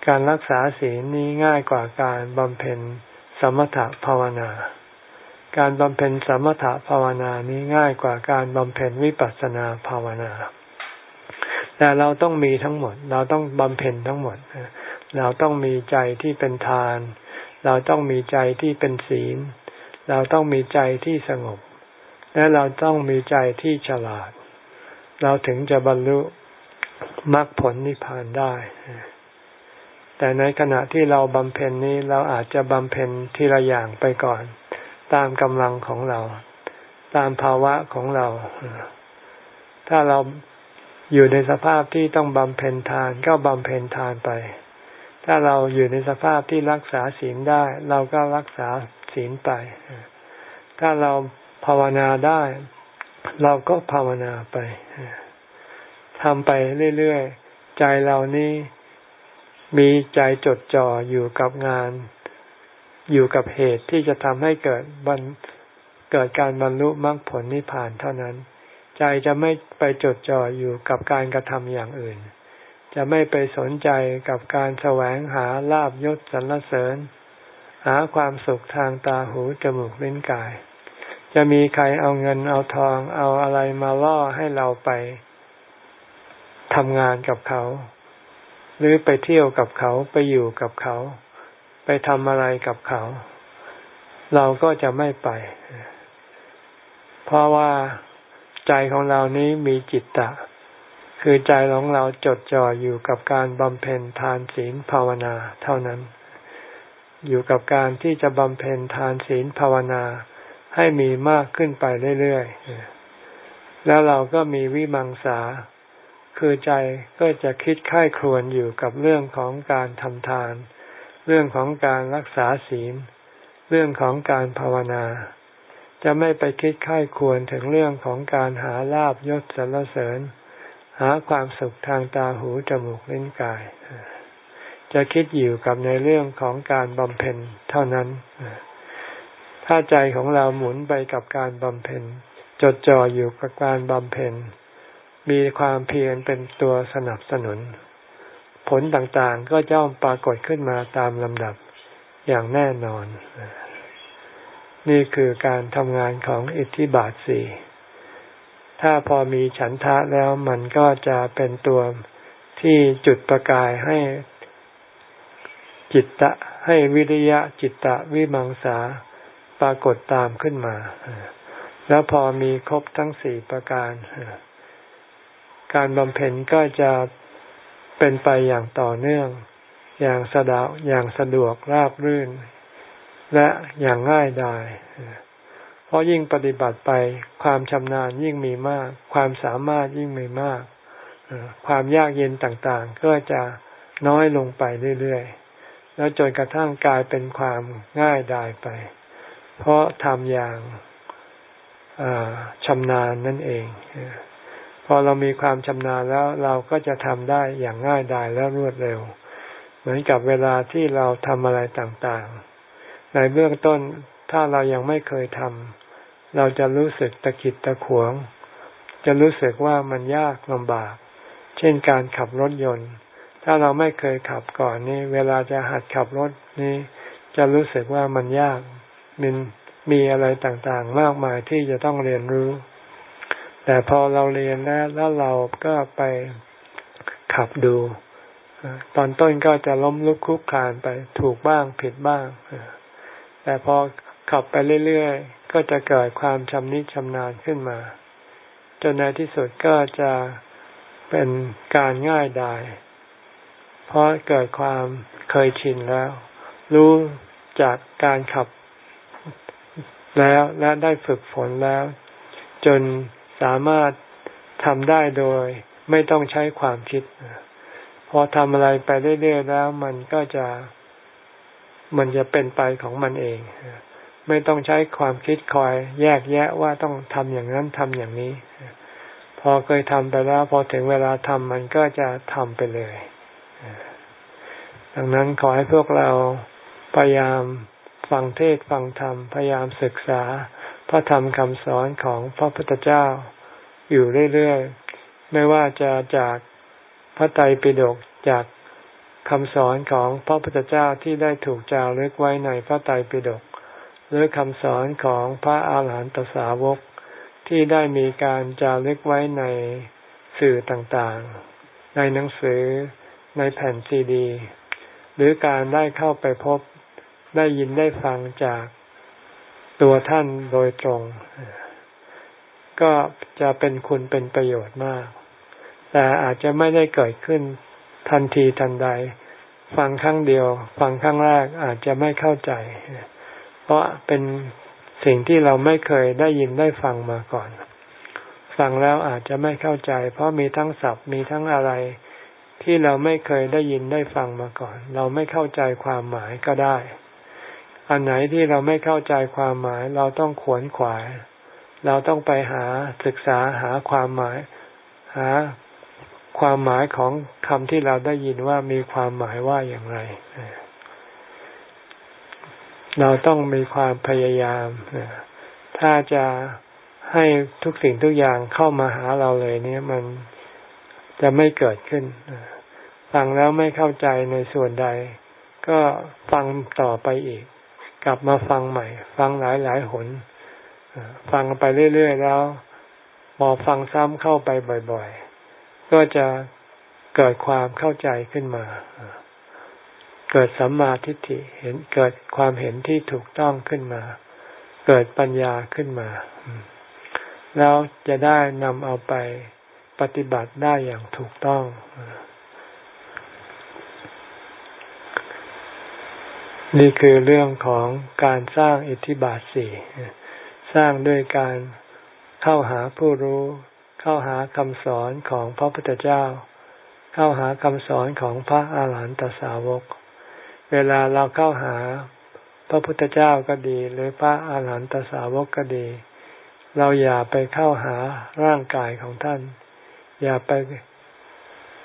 A: การรักษาศีลนี้ง่ายกว่าการบำเพ็ญสมถะภาวนา การบำเพ็ญสมถภาวนานี้ง่ายกว่าการบำเพ็ญวิปัสสนาภาวนา แต่เราต้องมีทั้งหมด เราต้องบำเพ็ญทั้งหมด เราต้องมีใจที่เป็นทาน เราต้องมีใจที่เป็นศีล เราต้องมีใจที่สงบ และเราต้องมีใจที่ฉลาด เราถึงจะบรรลุมรรคผลนิพพานได้ แต่ในขณะที่เราบำเพ็ญนี้เราอาจจะบำเพ็ญทีละอย่างไปก่อน ตามกำลังของเรา ตามภาวะของเรา ถ้าเราอยู่ในสภาพที่ต้องบำเพ็ญทานก็บำเพ็ญทานไป ถ้าเราอยู่ในสภาพที่รักษาศีลได้ เราก็รักษาศีลไป ถ้าเราภาวนาได้ เราก็ภาวนาไปทำไปเรื่อยๆ ใจเรานี้มีใจจดจ่ออยู่กับงาน อยู่กับเหตุที่จะทำให้เกิดบันเกิดการบรรลุมรรคผลนิพพานเท่านั้น ใจจะไม่ไปจดจ่ออยู่กับการกระทำอย่างอื่น จะไม่ไปสนใจกับการแสวงหาลาบยศสรรเสริญ หาความสุขทางตาหูจมูกลิ้นกาย จะมีใครเอาเงินเอาทองเอาอะไรมาล่อให้เราไปทำงานกับเขา หรือไปเที่ยวกับเขาไปอยู่กับเขา ไปทำอะไรกับเขา เราก็จะไม่ไป เพราะว่าใจของเรานี้มีจิตตะ คือใจของเราจดจ่ออยู่กับการบำเพ็ญทานศีลภาวนาเท่านั้น อยู่กับการที่จะบำเพ็ญทานศีลภาวนาให้มีมากขึ้นไปเรื่อยๆ แล้วเราก็มีวิมังสา คือใจก็จะคิดค่ายครวนอยู่กับเรื่องของการทำทาน เรื่องของการรักษาศีล เรื่องของการภาวนา จะไม่ไปคิดค่ายควรถึงเรื่องของการหาลาบยศสรรเสริญ หาความสุขทางตาหูจมูกลิ้นกาย จะคิดอยู่กับในเรื่องของการบำเพ็ญเท่านั้น ถ้าใจของเราหมุนไปกับการบำเพ็ญ จดจ่ออยู่กับการบำเพ็ญ มีความเพียรเป็นตัวสนับสนุน ผลต่างๆก็จะปรากฏขึ้นมาตามลำดับอย่างแน่นอน นี่คือการทำงานของอิทธิบาทสี่ถ้าพอมีฉันทะแล้วมันก็จะเป็นตัวที่จุดประกายให้จิตตะให้วิริยะจิตตะวิมังสาปรากฏตามขึ้นมา แล้วพอมีครบทั้งสี่ประการ การบำเพ็ญก็จะ เป็นไปอย่างต่อเนื่อง อย่างสะดาวอย่างสะดวกราบรื่น และอย่างง่ายดายเพราะยิ่งปฏิบัติไปความชำนาญยิ่งมีมาก ความสามารถยิ่งมีมากความยากเย็นต่างๆ ก็จะน้อยลงไปเรื่อยๆ แล้วจนกระทั่งกลายเป็นความง่ายดายไป เพราะทำอย่างชำนาญนั่นเอง พอเรามีความชำนาญแล้วเราก็จะทำได้อย่างง่ายดายและรวดเร็ว เหมือนกับเวลาที่เราทำอะไรต่างๆ ในเบื้องต้นถ้าเรายังไม่เคยทำเราจะรู้สึกตะขิดตะขวง จะรู้สึกว่ามันยากลำบาก เช่นการขับรถยนต์ ถ้าเราไม่เคยขับก่อนนี่เวลาจะหัดขับรถนี่จะรู้สึกว่ามันยากมันมีอะไรต่างๆ มากมายที่จะต้องเรียนรู้ แต่พอเราเรียนแล้วแล้วเราก็ไปขับดู ตอนต้นก็จะล้มลุกคลุกคลานไปถูกบ้างผิดบ้าง แต่พอขับไปเรื่อยๆ ก็จะเกิดความชำนิชำนาญขึ้นมา จนในที่สุดก็จะเป็นการง่ายดาย เพราะเกิดความเคยชินแล้ว รู้จากการขับแล้วและได้ฝึกฝนแล้ว จน สามารถทำได้โดยไม่ต้องใช้ความคิด พอทำอะไรไปเรื่อยๆแล้ว มันก็จะมันจะเป็นไปของมันเอง ไม่ต้องใช้ความคิดคอย แยกแยะว่าต้องทำอย่างนั้นทำอย่างนี้ พอเคยทำไปแล้ว พอถึงเวลาทำมันก็จะทำไปเลยดังนั้นขอให้พวกเราพยายามฟังเทศฟังธรรม พยายามศึกษา ระธรรมคำสอนของพระพุทธเจ้าอยู่เรื่อยๆ ไม่ว่าจะจากพระไตรปิฎกจากคำสอนของพระพุทธเจ้าที่ได้ถูกจารึกไว้ในพระไตรปิฎกหรือคำสอนของพระอาหารหันตสาวกที่ได้มีการจารึกไว้ในสื่อต่างๆ ในหนังสือในแผ่นซีดี หรือการได้เข้าไปพบได้ยินได้ฟังจาก ตัวท่านโดยตรง ก็จะเป็นคุณเป็นประโยชน์มาก แต่อาจจะไม่ได้เกิดขึ้นทันทีทันใด ฟังครั้งเดียว ฟังครั้งแรกอาจจะไม่เข้าใจ เพราะเป็นสิ่งที่เราไม่เคยได้ยินได้ฟังมาก่อน ฟังแล้วอาจจะไม่เข้าใจ เพราะมีทั้งศัพท์มีทั้งอะไรที่เราไม่เคยได้ยินได้ฟังมาก่อน เราไม่เข้าใจความหมายก็ได้ อันไหนที่เราไม่เข้าใจความหมาย เราต้องขวนขวาย เราต้องไปหาศึกษาหาความหมาย หาความหมายของคำที่เราได้ยินว่ามีความหมายว่าอย่างไร เราต้องมีความพยายาม ถ้าจะให้ทุกสิ่งทุกอย่างเข้ามาหาเราเลยเนี่ยมันจะไม่เกิดขึ้น ฟังแล้วไม่เข้าใจในส่วนใด ก็ฟังต่อไปอีก กลับมาฟังใหม่ ฟังหลายหลายหนฟังไปเรื่อย ๆ แล้วพอฟังซ้ำเข้าไปบ่อย ๆ ก็จะเกิดความเข้าใจขึ้นมา เกิดสัมมาทิฏฐิเห็นเกิดความเห็นที่ถูกต้องขึ้นมา เกิดปัญญาขึ้นมา แล้วจะได้นำเอาไปปฏิบัติได้อย่างถูกต้อง นี่คือเรื่องของการสร้างอิทธิบาทสี่สร้างด้วยการเข้าหาผู้รู้ เข้าหาคำสอนของพระพุทธเจ้า เข้าหาคำสอนของพระอาหารหันตสาวก เวลาเราเข้าหาพระพุทธเจ้าก็ดี หรือพระอาหารหันตสาวกก็ดี เราอย่าไปเข้าหาร่างกายของท่าน อย่าไป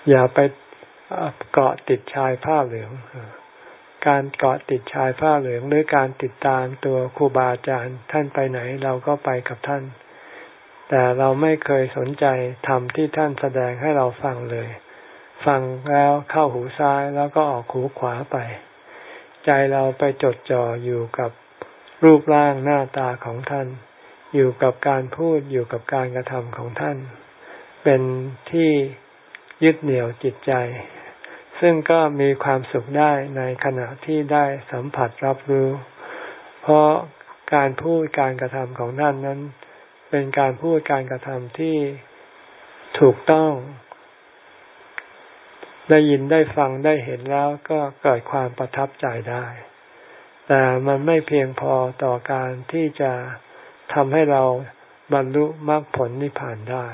A: อย่าไปเกาะติดชายผ้าเหลือง การเกาะติดชายผ้าเหลืองหรือการติดตามตัวครูบาอาจารย์ท่านไปไหนเราก็ไปกับท่าน แต่เราไม่เคยสนใจธรรมที่ท่านแสดงให้เราฟังเลย ฟังแล้วเข้าหูซ้ายแล้วก็ออกหูขวาไป ใจเราไปจดจ่ออยู่กับรูปร่างหน้าตาของท่าน อยู่กับการพูดอยู่กับการกระทำของท่าน เป็นที่ยึดเหนี่ยวจิตใจ ซึ่งก็มีความสุขได้ในขณะที่ได้สัมผัสรับรู้ เพราะการพูดการกระทำของท่านนั้น เป็นการพูดการกระทำที่ถูกต้อง ได้ยินได้ฟังได้เห็นแล้วก็เกิดความประทับใจได้ แต่มันไม่เพียงพอต่อการที่จะทำให้เราบรรลุมรรคผลนิพพานได้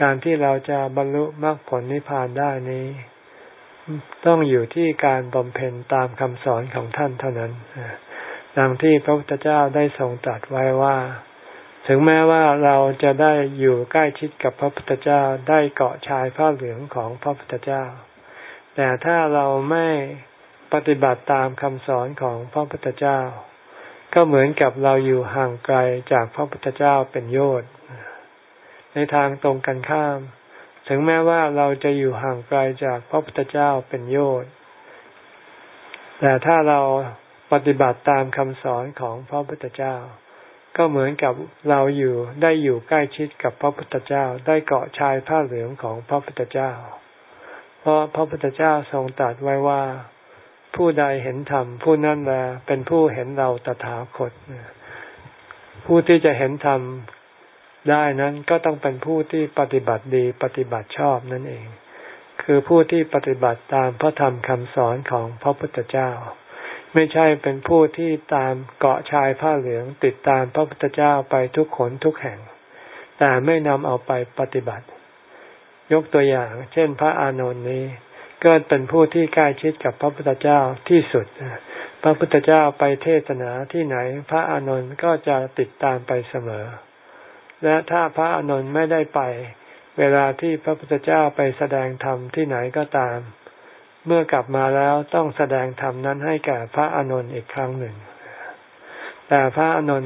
A: การที่เราจะบรรลุมรรคผลนิพพานได้นี้ ต้องอยู่ที่การบำเพ็ญตามคำสอนของท่านเท่านั้นดังที่พระพุทธเจ้าได้ทรงตรัสไว้ว่า ถึงแม้ว่าเราจะได้อยู่ใกล้ชิดกับพระพุทธเจ้าได้เกาะชายผ้าเหลืองของพระพุทธเจ้า แต่ถ้าเราไม่ปฏิบัติตามคำสอนของพระพุทธเจ้า ก็เหมือนกับเราอยู่ห่างไกลจากพระพุทธเจ้าเป็นโยชน์ในทางตรงกันข้าม ถึงแม้ว่าเราจะอยู่ห่างไกลจากพระพุทธเจ้าเป็นโยชน์แต่ถ้าเราปฏิบัติตามคำสอนของพระพุทธเจ้า ก็เหมือนกับเราอยู่ได้อยู่ใกล้ชิดกับพระพุทธเจ้า ได้เกาะชายผ้าเหลืองของพระพุทธเจ้า เพราะพระพุทธเจ้าทรงตรัสไว้ว่า ผู้ใดเห็นธรรมผู้นั้นแหละเป็นผู้เห็นเราตถาคตผู้ที่จะเห็นธรรม ได้นั้นก็ต้องเป็นผู้ที่ปฏิบัติดีปฏิบัติชอบนั่นเอง คือผู้ที่ปฏิบัติตามพระธรรมคำสอนของพระพุทธเจ้า ไม่ใช่เป็นผู้ที่ตามเกาะชายผ้าเหลืองติดตามพระพุทธเจ้าไปทุกขนทุกแห่ง แต่ไม่นำเอาไปปฏิบัติ ยกตัวอย่าง เช่น พระอานนท์นี้ก็เป็นผู้ที่ใกล้ชิดกับพระพุทธเจ้าที่สุด พระพุทธเจ้าไปเทศนาที่ไหน พระอานนท์ก็จะติดตามไปเสมอ และถ้าพระอนุนไม่ได้ไป เวลาที่พระพุทธเจ้าไปแสดงธรรมที่ไหนก็ตาม เมื่อกลับมาแล้วต้องแสดงธรรมนั้นให้แก่พระอนุนอีกครั้งหนึ่ง แต่พระอนุน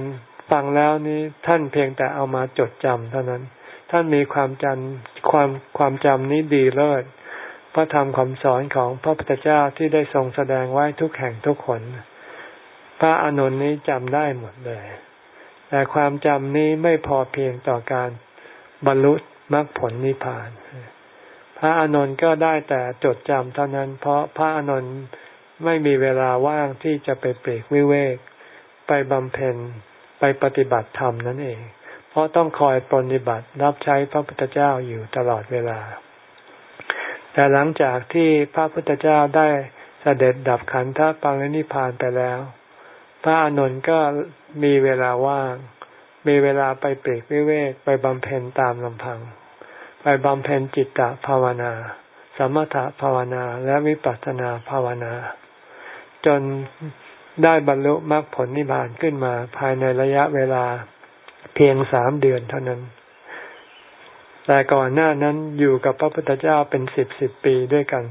A: ฟังแล้วนี้ท่านเพียงแต่เอามาจดจำเท่านั้น ท่านมีความจำความความจำนี้ดีเลิศพระธรรมคำสอนของพระพุทธเจ้าที่ได้ทรงแสดงไว้ทุกแห่งทุกคน พระอนุนนี้จำได้หมดเลย แต่ความจำนี้ไม่พอเพียงต่อการบรรลุมรรคผลนิพพาน พระอานนท์ก็ได้แต่จดจำเท่านั้น เพราะพระอานนท์ไม่มีเวลาว่างที่จะไปเปรกวิเวก ไปบำเพ็ญไปปฏิบัติธรรมนั่นเอง เพราะต้องคอยปฏิบัติรับใช้พระพุทธเจ้าอยู่ตลอดเวลา แต่หลังจากที่พระพุทธเจ้าได้เสด็จดับขันธปรินิพานไปแล้ว พระอานนท์ก็ มีเวลาว่าง มีเวลาไปเปรกวิเวกไปบำเพ็ญตามลำพัง ไปบำเพ็ญจิตตภาวนา สมถภาวนาและวิปัสสนาภาวนา จนได้บรรลุมรรคผลนิพพานขึ้นมาภายในระยะเวลาเพียงสามเดือนเท่านั้น แต่ก่อนหน้านั้นอยู่กับพระพุทธเจ้าเป็นสิบสิบปีด้วยกัน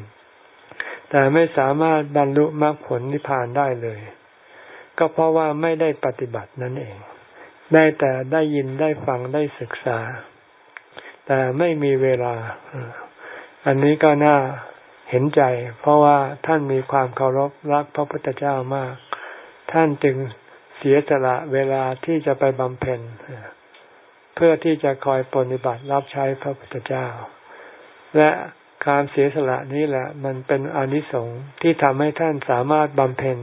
A: แต่ไม่สามารถบรรลุมรรคผลนิพพานได้เลย ก็เพราะว่าไม่ได้ปฏิบัตินั่นเอง ได้แต่ได้ยินได้ฟังได้ศึกษา แต่ไม่มีเวลา อันนี้ก็น่าเห็นใจ เพราะว่าท่านมีความเคารพรักพระพุทธเจ้ามาก ท่านจึงเสียสละเวลาที่จะไปบำเพ็ญเพื่อที่จะคอยปฏิบัติรับใช้พระพุทธเจ้า และการเสียสละนี้แหละ มันเป็นอนิสงส์ที่ทำให้ท่านสามารถบำเพ็ญ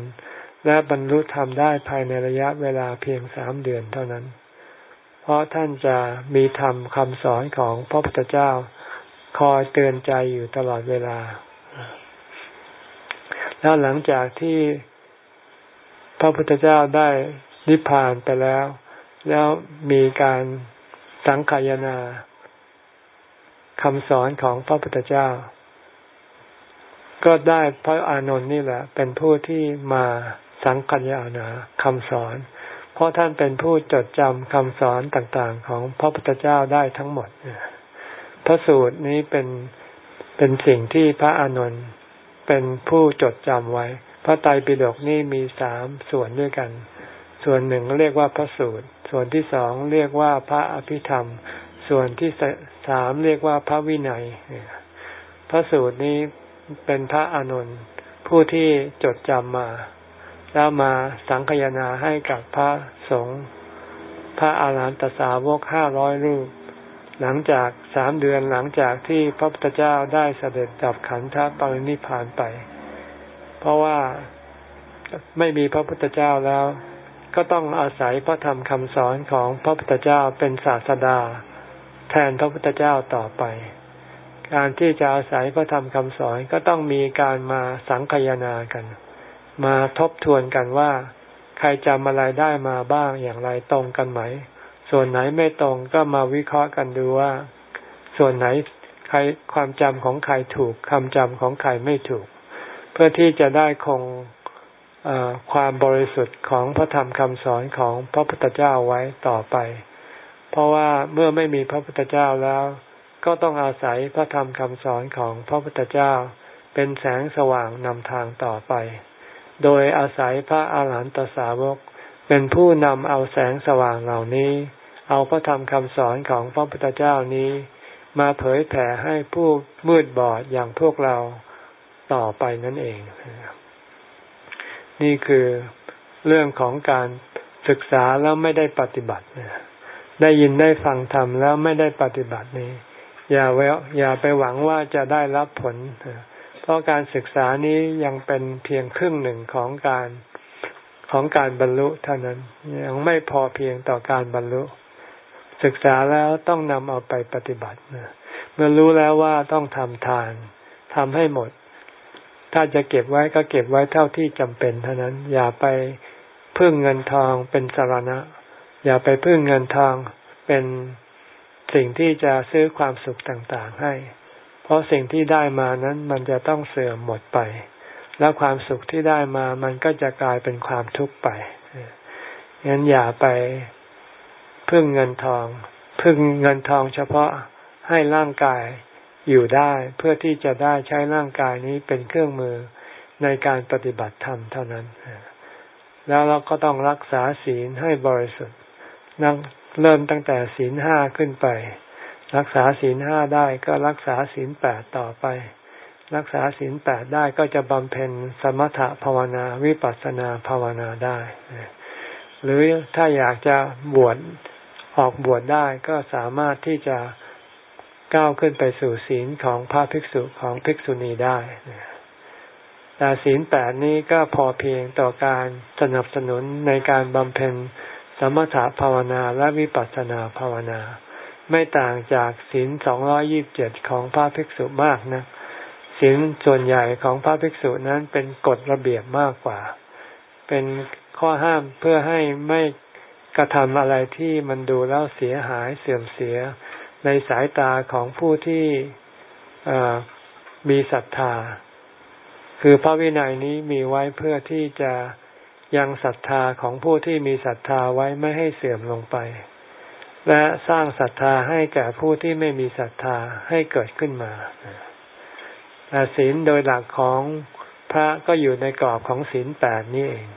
A: และบรรลุธรรมได้ภายในระยะเวลาเพียงสามเดือนเท่านั้น เพราะท่านจะมีธรรมคำสอนของพระพุทธเจ้า คอยเตือนใจอยู่ตลอดเวลา แล้วหลังจากที่พระพุทธเจ้าได้นิพพานไปแล้ว แล้วมีการสังขยนาคำสอนของพระพุทธเจ้า ก็ได้พระอานนท์นี่แหละ เป็นผู้ที่มา สังกัญญาณาคำสอน เพราะท่านเป็นผู้จดจำคำสอนต่างๆ ของพระพุทธเจ้าได้ทั้งหมด พระสูตรนี้เป็นเป็นสิ่งที่พระอานนท์เป็นผู้จดจำไว้ พระไตรปิฎกนี่มีสามส่วนด้วยกัน ส่วนหนึ่งเรียกว่าพระสูตร ส่วนที่สองเรียกว่าพระอภิธรรม ส่วนที่สามเรียกว่าพระวินัย พระสูตรนี้เป็นพระอานนท์ผู้ที่จดจำมา แล้วมาสังคยนาให้กับพระสงฆ์พระอาหารหันตสาวกห้าร้อยรูป หลังจากสามเดือนหลังจากที่พระพุทธเจ้าได้เสด็จดับขันธปรินิพานไป เพราะว่าไม่มีพระพุทธเจ้าแล้ว ก็ต้องอาศัยพระธรรมคำสอนของพระพุทธเจ้าเป็นศาสดา แทนพระพุทธเจ้าต่อไป การที่จะอาศัยพระธรรมคำสอนก็ต้องมีการมาสังคยนากัน มาทบทวนกันว่า ใครจำอะไรได้มาบ้างอย่างไรตรงกันไหม ส่วนไหนไม่ตรงก็มาวิเคราะห์กันดูว่า ส่วนไหนใครความจำของใครถูกคำจำของใครไม่ถูก เพื่อที่จะได้คงความบริสุทธิ์ของพระธรรมคำสอนของพระพุทธเจ้าไว้ต่อไป เพราะว่าเมื่อไม่มีพระพุทธเจ้าแล้ว ก็ต้องอาศัยพระธรรมคำสอนของพระพุทธเจ้า เป็นแสงสว่างนำทางต่อไป โดยอาศัยพระอาหารหันตสาวก เป็นผู้นำเอาแสงสว่างเหล่านี้ เอาพระธรรมคำสอนของพระพุทธเจ้านี้ มาเผยแผ่ให้ผู้มืดบอดอย่างพวกเราต่อไปนั่นเอง นี่คือเรื่องของการศึกษาแล้วไม่ได้ปฏิบัติ ได้ยินได้ฟังธรรมแล้วไม่ได้ปฏิบัตินี้ อย่าแววอย่าไปหวังว่าจะได้รับผล ราะการศึกษานี้ยังเป็นเพียงครึ่งหนึ่งของการของการบรรลุเท่านั้นยังไม่พอเพียงต่อการบรรลุ ศึกษาแล้วต้องนำเอาไปปฏิบัติเมื่อรู้แล้วว่าต้องทำทานทำให้หมด ถ้าจะเก็บไว้ก็เก็บไว้เท่าที่จำเป็นเท่านั้น อย่าไปพึ่งเงินทองเป็นสารณะ อย่าไปพึ่งเงินทองเป็นสิ่งที่จะซื้อความสุขต่างๆให้ เพราะสิ่งที่ได้มานั้นมันจะต้องเสื่อมหมดไป แล้วความสุขที่ได้มามันก็จะกลายเป็นความทุกข์ไปงั้นอย่าไปพึ่งเงินทอง พึ่งเงินทองเฉพาะให้ร่างกายอยู่ได้เพื่อที่จะได้ใช้ร่างกายนี้เป็นเครื่องมือในการปฏิบัติธรรมเท่านั้น แล้วเราก็ต้องรักษาศีลให้บริสุทธิ์นั่งเริ่มตั้งแต่ศีลห้าขึ้นไป รักษาศีลห้าได้ก็รักษาศีลแปดต่อไป รักษาศีลแปดได้ก็จะบำเพ็ญสมถภาวนาวิปัสสนาภาวนาได้ หรือถ้าอยากจะบวชออกบวชได้ก็สามารถที่จะก้าวขึ้นไปสู่ศีลของพระภิกษุของภิกษุณีได้แต่ศีลแปดนี้ก็พอเพียงต่อการสนับสนุนในการบำเพ็ญสมถภาวนาและวิปัสสนาภาวนา ไม่ต่างจากศีลสองร้อยิบเจ็ดของพระภิกษุมากนะศีลส่วนใหญ่ของพระภิกษุนั้นเป็นกฎระเบียบมากกว่า เป็นข้อห้ามเพื่อให้ไม่กระทำอะไรที่มันดูแล้วเสียหายเสื่อมเสียในสายตาของผู้ที่มีศรัทธา คือพระวินัยนี้มีไว้เพื่อที่จะยังศรัทธาของผู้ที่มีศรัทธาไว้ไม่ให้เสื่อมลงไป และสร้างศรัทธาให้แก่ผู้ที่ไม่มีศรัทธาให้เกิดขึ้นมาแต่ศีลโดยหลักของพระก็อยู่ในกรอบของศีลแปดนี่เอง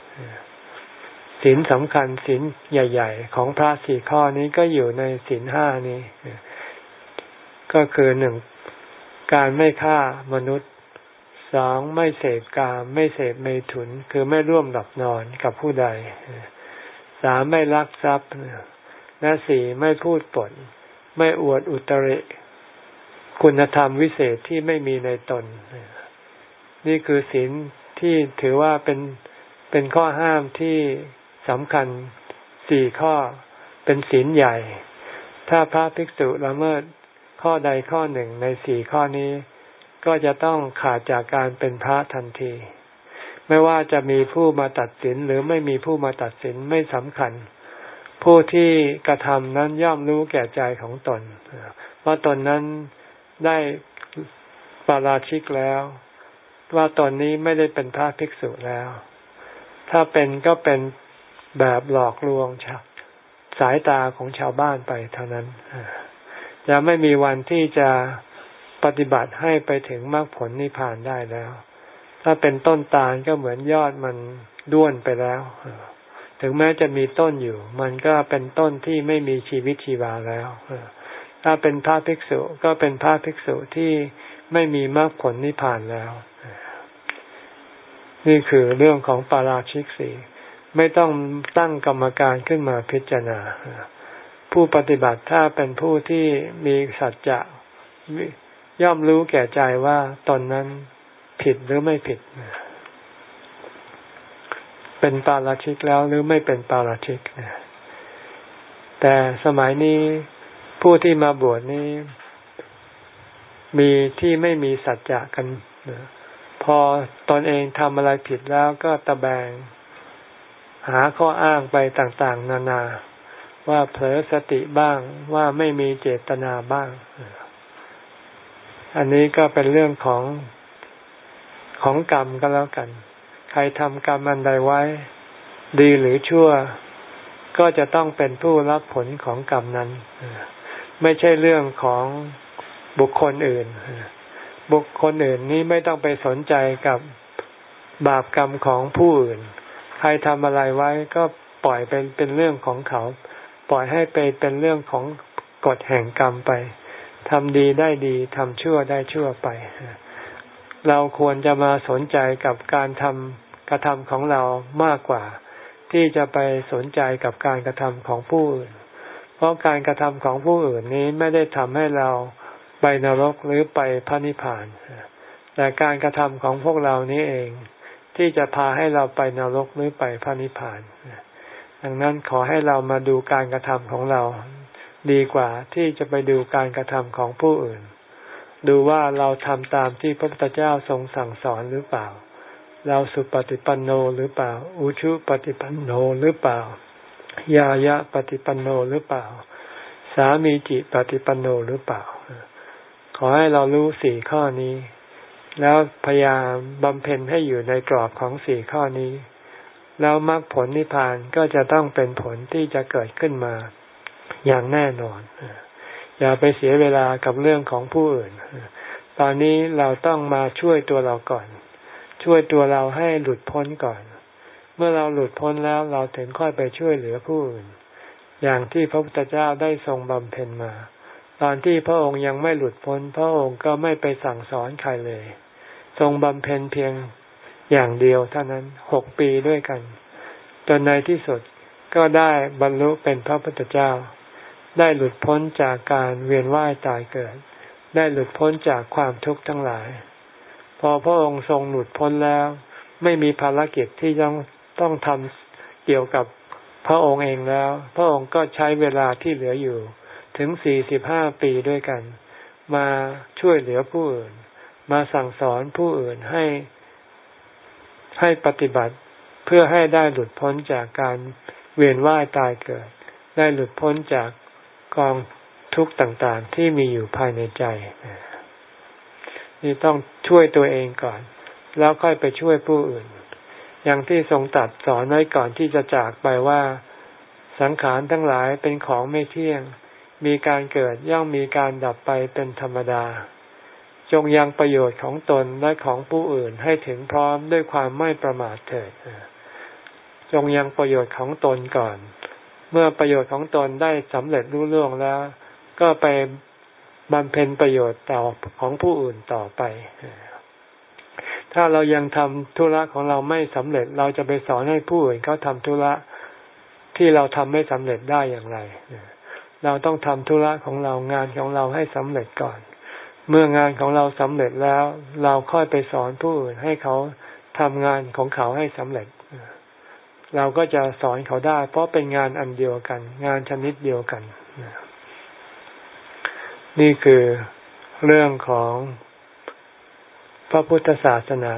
A: ศีลสำคัญศีลใหญ่ ๆ ของพระสี่ข้อนี้ก็อยู่ในศีลห้านี้ ก็คือหนึ่งการไม่ฆ่ามนุษย์สองไม่เสพกาม ไม่เสพเมถุน คือไม่ร่วมหลับนอนกับผู้ใดสามไม่ลักทรัพย์ และสี่ไม่พูดปด ไม่อวดอุตริ คุณธรรมวิเศษที่ไม่มีในตน นี่คือศีลที่ถือว่าเป็นเป็นข้อห้ามที่สำคัญสี่ข้อเป็นศีลใหญ่ ถ้าพระภิกษุละเมิดข้อใดข้อหนึ่งในสี่ข้อนี้ ก็จะต้องขาดจากการเป็นพระทันที ไม่ว่าจะมีผู้มาตัดสินหรือไม่มีผู้มาตัดสินไม่สำคัญ ผู้ที่กระทำนั้นย่อมรู้แก่ใจของตนว่าตนนั้นได้ปาราชิกแล้ว ว่าตนนี้ไม่ได้เป็นพระภิกษุแล้ว ถ้าเป็นก็เป็นแบบหลอกลวงชาสายตาของชาวบ้านไปเท่านั้นจะไม่มีวันที่จะปฏิบัติให้ไปถึงมรรคผลนิพพานได้แล้ว ถ้าเป็นต้นตาลก็เหมือนยอดมันด้วนไปแล้ว ถึงแม้จะมีต้นอยู่ มันก็เป็นต้นที่ไม่มีชีวิตชีวาแล้วถ้าเป็นพระภิกษุก็เป็นพระภิกษุที่ไม่มีมรรคผลนิพพานแล้ว นี่คือเรื่องของปาราชิกสีไม่ต้องตั้งกรรมการขึ้นมาพิจารณา ผู้ปฏิบัติถ้าเป็นผู้ที่มีสัจจะย่อมรู้แก่ใจว่าตนนั้นผิดหรือไม่ผิด เป็นปาราชิกแล้วหรือไม่เป็นปาราชิกแต่สมัยนี้ผู้ที่มาบวชนี้ มีที่ไม่มีสัจจะกันพอตอนเองทำอะไรผิดแล้วก็ตะแบง หาข้ออ้างไปต่าง ๆ นานา ว่าเผลอสติบ้างว่าไม่มีเจตนาบ้าง อันนี้ก็เป็นเรื่องของของกรรมก็แล้วกัน ใครทำกรรมอันใดไว้ ดีหรือชั่ว ก็จะต้องเป็นผู้รับผลของกรรมนั้น ไม่ใช่เรื่องของบุคคลอื่น บุคคลอื่นนี้ไม่ต้องไปสนใจกับบาปกรรมของผู้อื่น ใครทำอะไรไว้ก็ปล่อยเป็นเป็นเรื่องของเขา ปล่อยให้ไปเป็นเรื่องของกฎแห่งกรรมไปทำดีได้ดีทำชั่วได้ชั่วไป เราควรจะมาสนใจกับการทำกระทำของเรามากกว่า ที่จะไปสนใจกับการกระทำของผู้อื่น เพราะการกระทำของผู้อื่นนี้ไม่ได้ทำให้เราไปนรกหรือไปพระนิพพาน แต่การกระทำของพวกเรานี้เอง ที่จะพาให้เราไปนรกหรือไปพระนิพพาน ดังนั้นขอให้เรามาดูการกระทำของเรา ดีกว่าที่จะไปดูการกระทำของผู้อื่น ดูว่าเราทำตามที่พระพุทธเจ้าทรงสั่งสอนหรือเปล่า เราสุปฏิปันโนหรือเปล่า อุชุปฏิปันโนหรือเปล่า ยายะปฏิปันโนหรือเปล่า สามีจิปฏิปันโนหรือเปล่า ขอให้เรารู้สี่ข้อนี้ แล้วพยายามบำเพ็ญให้อยู่ในกรอบของสี่ข้อนี้ แล้วมรรคผลนิพพานก็จะต้องเป็นผลที่จะเกิดขึ้นมา อย่างแน่นอน อย่าไปเสียเวลากับเรื่องของผู้อื่น ตอนนี้เราต้องมาช่วยตัวเราก่อน ช่วยตัวเราให้หลุดพ้นก่อน เมื่อเราหลุดพ้นแล้วเราถึงค่อยไปช่วยเหลือผู้อื่น อย่างที่พระพุทธเจ้าได้ทรงบำเพ็ญมา ตอนที่พระองค์ยังไม่หลุดพ้น พระองค์ก็ไม่ไปสั่งสอนใครเลย ทรงบำเพ็ญเพียงอย่างเดียวเท่านั้นหกปีด้วยกัน จนในที่สุดก็ได้บรรลุเป็นพระพุทธเจ้า ได้หลุดพ้นจากการเวียนว่ายตายเกิด ได้หลุดพ้นจากความทุกข์ทั้งหลาย พอพระองค์ทรงหลุดพ้นแล้ว ไม่มีภารกิจที่ต้องต้องทำเกี่ยวกับพระองค์เองแล้ว พระองค์ก็ใช้เวลาที่เหลืออยู่ ถึงสี่สิบห้าปีด้วยกัน มาช่วยเหลือผู้อื่น มาสั่งสอนผู้อื่นให้ให้ปฏิบัติเพื่อให้ได้หลุดพ้นจากการเวียนว่ายตายเกิด ได้หลุดพ้นจาก กองทุกข์ต่างๆ ที่มีอยู่ภายในใจนี่ต้องช่วยตัวเองก่อน แล้วค่อยไปช่วยผู้อื่น อย่างที่ทรงตัดสอนไว้ก่อนที่จะจากไปว่าสังขารทั้งหลายเป็นของไม่เที่ยง มีการเกิดย่อมมีการดับไปเป็นธรรมดา จงยังประโยชน์ของตนและของผู้อื่นให้ถึงพร้อมด้วยความไม่ประมาทเถิดจงยังประโยชน์ของตนก่อน เมื่อประโยชน์ของตนได้สำเร็จรู้เรื่องแล้ว ก็ไปบำเพ็ญประโยชน์ต่อของผู้อื่นต่อไป ถ้าเรายังทำธุระของเราไม่สำเร็จ เราจะไปสอนให้ผู้อื่นเขาทำธุระที่เราทำไม่สำเร็จได้อย่างไร เราต้องทำธุระของเรางานของเราให้สำเร็จก่อน เมื่องานของเราสำเร็จแล้ว เราค่อยไปสอนผู้อื่นให้เขาทำงานของเขาให้สำเร็จ เราก็จะสอนเขาได้ เพราะเป็นงานอันเดียวกัน งานชนิดเดียวกัน นี่คือเรื่องของพระพุทธศาสนา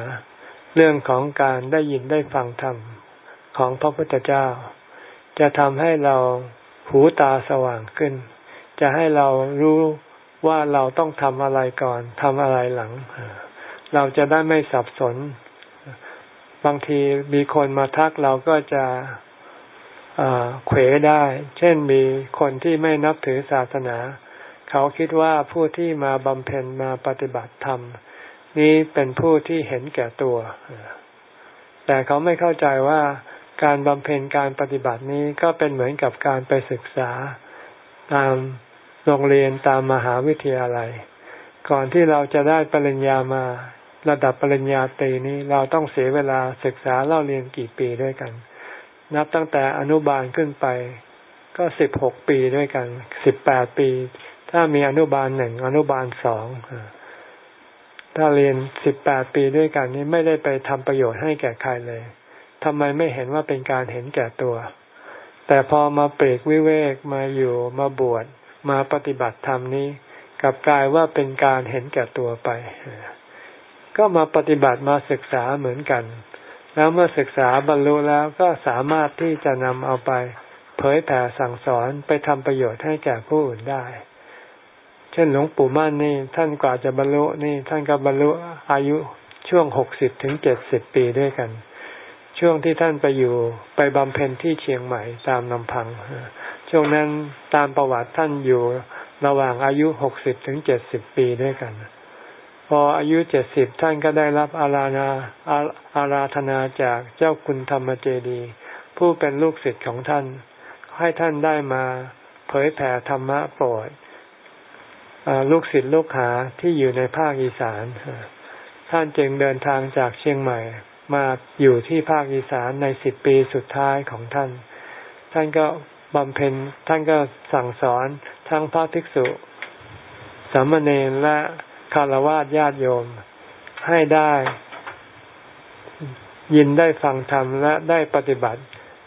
A: เรื่องของการได้ยินได้ฟังธรรมของพระพุทธเจ้า จะทำให้เราหูตาสว่างขึ้น จะให้เรารู้ว่าเราต้องทำอะไรก่อนทำอะไรหลัง เราจะได้ไม่สับสน บางทีมีคนมาทักเราก็จะเขวได้ เช่นมีคนที่ไม่นับถือศาสนา เขาคิดว่าผู้ที่มาบำเพ็ญมาปฏิบัติธรรม นี้เป็นผู้ที่เห็นแก่ตัว แต่เขาไม่เข้าใจว่าการบำเพ็ญการปฏิบัตินี้ก็เป็นเหมือนกับการไปศึกษา ตามโรงเรียนตามมหาวิทยาลัย ก่อนที่เราจะได้ปริญญามา ระดับปริญญาตรีนี้เราต้องเสียเวลาศึกษาเล่าเรียนกี่ปีด้วยกัน นับตั้งแต่อนุบาลขึ้นไป ก็สิบหกปีด้วยกันสิบแปดปี ถ้ามีอนุบาลหนึ่งอนุบาลสองถ้าเรียนสิบแปดปีด้วยกันนี้ไม่ได้ไปทำประโยชน์ให้แก่ใครเลยทำไมไม่เห็นว่าเป็นการเห็นแก่ตัว แต่พอมาเปรกวิเวกมาอยู่มาบวชมาปฏิบัติธรรมนี้กลับกลายว่าเป็นการเห็นแก่ตัวไป ก็มาปฏิบัติมาศึกษาเหมือนกัน แล้วเมื่อศึกษาบรรลุแล้วก็สามารถที่จะนำเอาไป เผยแผ่สั่งสอนไปทำประโยชน์ให้แก่ผู้อื่นได้ เช่นหลวงปู่มั่นนี่ท่านกว่าจะบรรลุนี่ท่านก็บรรลุอายุช่วงหกสิบถึงเจ็ดสิบปีด้วยกัน ช่วงที่ท่านไปอยู่ไปบำเพ็ญที่เชียงใหม่ตามลำพัง ช่วงนั้นตามประวัติท่านอยู่ระหว่างอายุหกสิบถึงเจ็ดสิบปีด้วยกัน ออายุเจ็ดสิบท่านก็ได้รับอาราณาอาราธนาจากเจ้าคุณธรรมเจดี ผู้เป็นลูกศิษย์ของท่าน ให้ท่านได้มาเผยแผ่ธรรมะโปรดลูกศิษย์ลูกหาที่อยู่ในภาคอีสาน ท่านจึงเดินทางจากเชียงใหม่มาอยู่ที่ภาคอีสานในสิบปีสุดท้ายของท่าน ท่านก็บำเพ็ญท่านก็สั่งสอนทั้งพระภิกษุสามเณรและ คารวะญาติโยมให้ได้ยินได้ฟังธรรมและได้ปฏิบัติ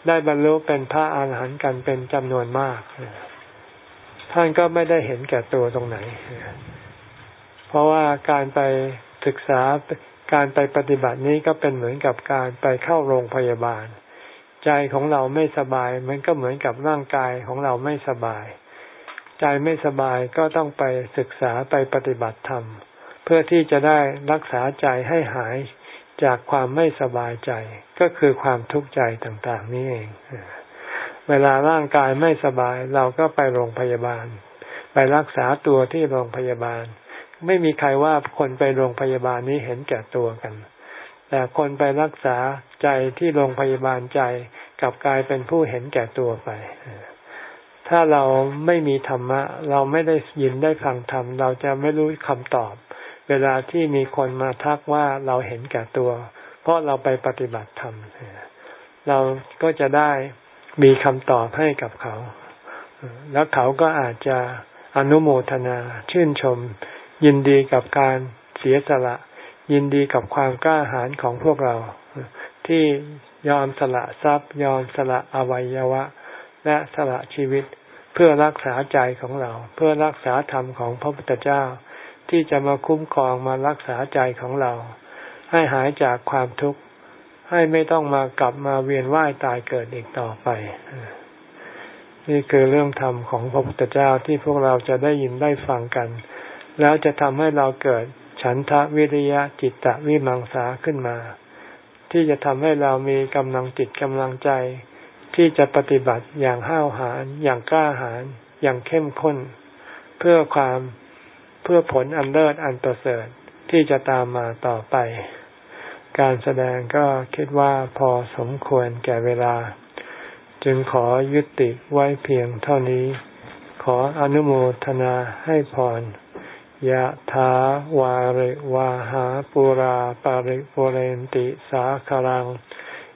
A: ได้บรรลุเป็นพระอาหารหันต์กันเป็นจำนวนมาก ท่านก็ไม่ได้เห็นแก่ตัวตรงไหน เพราะว่าการไปศึกษาการไปปฏิบัตินี้ก็เป็นเหมือนกับการไปเข้าโรงพยาบาล ใจของเราไม่สบาย มันก็เหมือนกับร่างกายของเราไม่สบาย ใจไม่สบายก็ต้องไปศึกษาไปปฏิบัติธรรม เพื่อที่จะได้รักษาใจให้หายจากความไม่สบายใจก็คือความทุกข์ใจต่าง ๆ นี่เอง เวลาร่างกายไม่สบายเราก็ไปโรงพยาบาล ไปรักษาตัวที่โรงพยาบาล ไม่มีใครว่าคนไปโรงพยาบาลนี้เห็นแก่ตัวกัน แต่คนไปรักษาใจที่โรงพยาบาลใจกลับกลายเป็นผู้เห็นแก่ตัวไป ถ้าเราไม่มีธรรมะ เราไม่ได้ยินได้ฟังธรรม เราจะไม่รู้คำตอบ เวลาที่มีคนมาทักว่าเราเห็นแก่ตัว เพราะเราไปปฏิบัติธรรม เราก็จะได้มีคำตอบให้กับเขา แล้วเขาก็อาจจะอนุโมทนาชื่นชม ยินดีกับการเสียสละ ยินดีกับความกล้าหาญของพวกเรา ที่ยอมสละทรัพย์ ยอมสละอวัยวะ และสละชีวิตเพื่อรักษาใจของเรา เพื่อรักษาธรรมของพระพุทธเจ้า ที่จะมาคุ้มครองมารักษาใจของเรา ให้หายจากความทุกข์ให้ไม่ต้องมากลับมาเวียนว่ายตายเกิดอีกต่อไปนี่คือเรื่องธรรมของพระพุทธเจ้าที่พวกเราจะได้ยินได้ฟังกัน แล้วจะทำให้เราเกิดฉันทะวิริยะจิตตะวิมังสาขึ้นมา ที่จะทำให้เรามีกำลังจิตกำลังใจ ที่จะปฏิบัติอย่างห้าวหาญอย่างกล้าหาญอย่างเข้มข้น เพื่อความเพื่อผลอันเลิศอันประเสริฐที่จะตามมาต่อไป การแสดงก็คิดว่าพอสมควรแก่เวลา จึงขอยุติไว้เพียงเท่านี้ ขออนุโมทนาให้พรยะถาวาริวาหาปุราปาริปุเรนติสาคลัง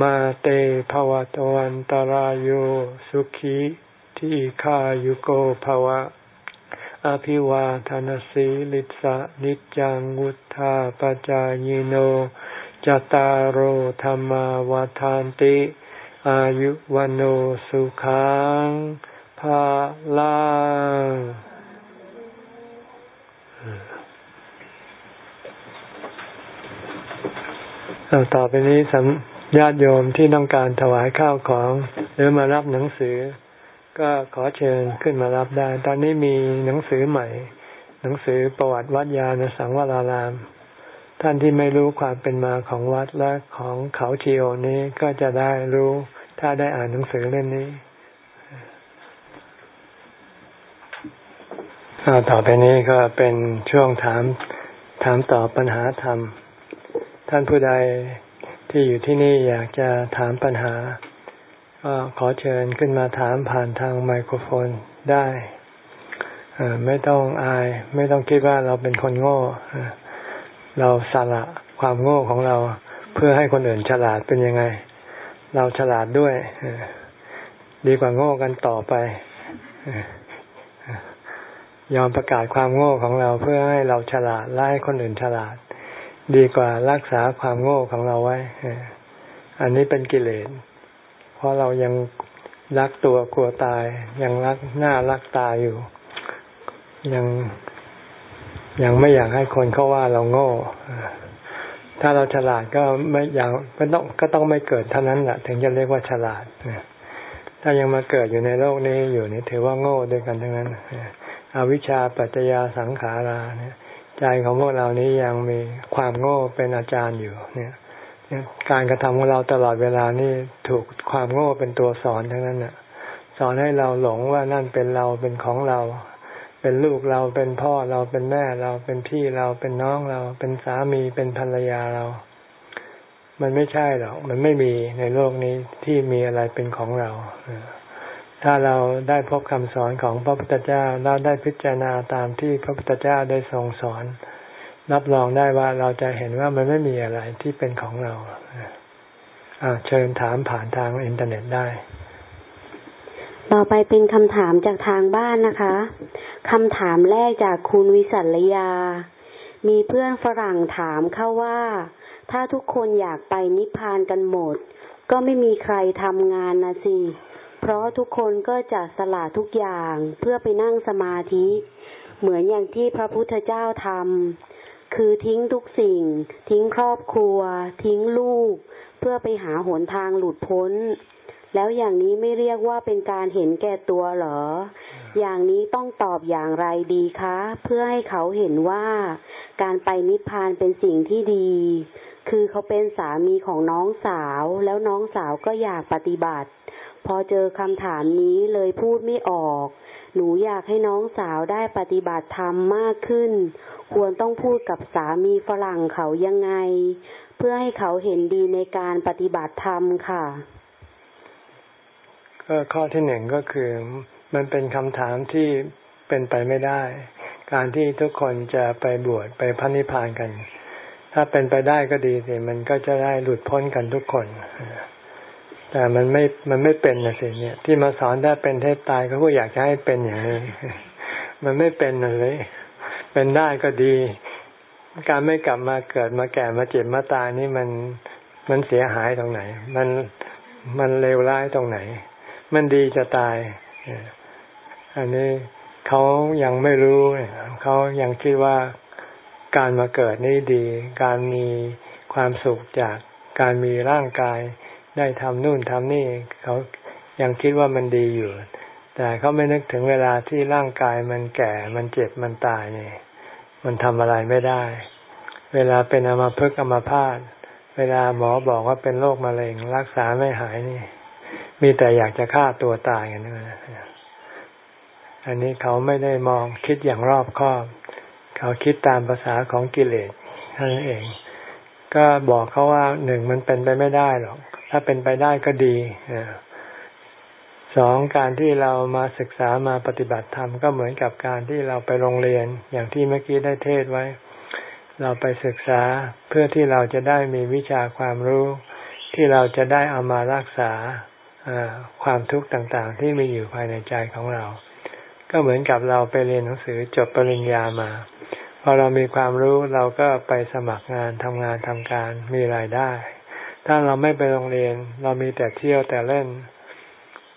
A: มาเตภวะตวันตารโยสุขีที่ขายุโกภวะ อภิวาทานสีลิสะนิจังวุธาปจายโนจตารโหธรรมวาทานติ อายุวันโอสุขังภาลังต่อไปนี้ส ญาติโยมที่ต้องการถวายข้าวของ หรือมารับหนังสือ ก็ขอเชิญขึ้นมารับได้ ตอนนี้มีหนังสือใหม่ หนังสือประวัติวัดยาณสังวราราม ท่านที่ไม่รู้ความเป็นมาของวัดและของเขาชีโอนี้ก็จะได้รู้ถ้าได้อ่านหนังสือเล่มนี้ต่อไปนี้ก็เป็นช่วงถามถามตอบปัญหาธรรม ท่านผู้ใด ที่อยู่ที่นี่อยากจะถามปัญหา ก็ขอเชิญขึ้นมาถามผ่านทางไมโครโฟนได้ไม่ต้องอาย ไม่ต้องคิดว่าเราเป็นคนโง่เราสละความโง่ของเราเพื่อให้คนอื่นฉลาดเป็นยังไง เราฉลาดด้วยดีกว่าโง่กันต่อไปยอมประกาศความโง่ของเราเพื่อให้เราฉลาดไล่คนอื่นฉลาด ดีกว่ารักษาความโง่ของเราไว้ อันนี้เป็นกิเลส เพราะเรายังรักตัวกลัวตาย ยังรักหน้ารักตาอยู่ ยังยังไม่อยากให้คนเขาว่าเราโง่ ถ้าเราฉลาดก็ไม่อยากก็ต้องก็ต้องไม่เกิดเท่านั้นแหละถึงจะเรียกว่าฉลาด ถ้ายังมาเกิดอยู่ในโลกนี้อยู่นี่ถือว่าโง่ด้วยกันทั้งนั้น อวิชชาปัจจยาสังขาราเนี่ย ใจของพวกเรานี้ยังมีความโง่เป็นอาจารย์อยู่เนี่ยการกระทำของเราตลอดเวลานี่ถูกความโง่เป็นตัวสอนทั้งนั้นน่ะ สอนให้เราหลงว่านั่นเป็นเราเป็นของเรา เป็นลูกเราเป็นพ่อเราเป็นแม่เราเป็นพี่เราเป็นน้องเรา เป็นสามีเป็นภรรยาเรา มันไม่ใช่หรอกมันไม่มีในโลกนี้ที่มีอะไรเป็นของเรา ถ้าเราได้พบคำสอนของพระพุทธเจ้าเราได้พิจารณาตามที่พระพุทธเจ้าได้ทรงสอน รับรองได้ว่าเราจะเห็นว่ามันไม่มีอะไรที่เป็นของเราเชิญถามผ่านทางอินเทอร์เน็ตได้
B: ต่อไปเป็นคำถามจากทางบ้านนะคะคำถามแรกจากคุณวิสัลยา มีเพื่อนฝรั่งถามเข้าว่า ถ้าทุกคนอยากไปนิพพานกันหมด ก็ไม่มีใครทำงานนะสิ เพราะทุกคนก็จะสละทุกอย่างเพื่อไปนั่งสมาธิ เหมือนอย่างที่พระพุทธเจ้าทำคือทิ้งทุกสิ่ง ทิ้งครอบครัว ทิ้งลูก เพื่อไปหาหนทางหลุดพ้น แล้วอย่างนี้ไม่เรียกว่าเป็นการเห็นแก่ตัวเหรอ อย่างนี้ต้องตอบอย่างไรดีคะ เพื่อให้เขาเห็นว่า การไปนิพพานเป็นสิ่งที่ดีคือเขาเป็นสามีของน้องสาวแล้วน้องสาวก็อยากปฏิบัติ พอเจอคำถามนี้เลยพูดไม่ออก หนูอยากให้น้องสาวได้ปฏิบัติธรรมมากขึ้น ควรต้องพูดกับสามีฝรั่งเขายังไง เพื่อให้เขาเห็นดีในการปฏิบัติธรรมค่ะ
A: ก็ข้อที่หนึ่งก็คือมันเป็นคำถามที่เป็นไปไม่ได้ การที่ทุกคนจะไปบวชไปพันิพพานกัน ถ้าเป็นไปได้ก็ดีสิมันก็จะได้หลุดพ้นกันทุกคน แต่มันไม่มันไม่เป็นนะสิเนี่ย ที่มาสอนได้เป็นเทศตายเขาก็อยากจะให้เป็นอย่างนี้มันไม่เป็นเลย เป็นได้ก็ดี การไม่กลับมาเกิดมาแก่มาเจ็บมาตายนี่มันมันเสียหายตรงไหน มันมันเลวร้ายตรงไหน มันดีจะตายอันนี้เขายังไม่รู้เขายังคิดว่าการมาเกิดนี่ดี การมีความสุขจากการมีร่างกาย ได้ทำนู่นทำนี่เขายังคิดว่ามันดีอยู่ แต่เขาไม่นึกถึงเวลาที่ร่างกายมันแก่ มันเจ็บ มันตายนี่มันทำอะไรไม่ได้ เวลาเป็นอมาพึกอมาพาตเวลาหมอบอกว่าเป็นโรคมะเร็ง รักษาไม่หายนี่ มีแต่อยากจะฆ่าตัวตายกันนะอันนี้เขาไม่ได้มองคิดอย่างรอบคอบ เขาคิดตามภาษาของกิเลสนั่นเอง ก็บอกเขาว่าหนึ่งมันเป็นไปไม่ได้หรอก ถ้าเป็นไปได้ก็ดีสองการที่เรามาศึกษามาปฏิบัติธรรมก็เหมือนกับการที่เราไปโรงเรียน อย่างที่เมื่อกี้ได้เทศไว้ เราไปศึกษาเพื่อที่เราจะได้มีวิชาความรู้ ที่เราจะได้เอามารักษาความทุกข์ต่างๆ ที่มีอยู่ภายในใจของเรา ก็เหมือนกับเราไปเรียนหนังสือจบปริญญามาพอเรามีความรู้เราก็ไปสมัครงานทำงานทำการมีรายได้ ถ้าเราไม่ไปโรงเรียน เรามีแต่เที่ยวแต่เล่น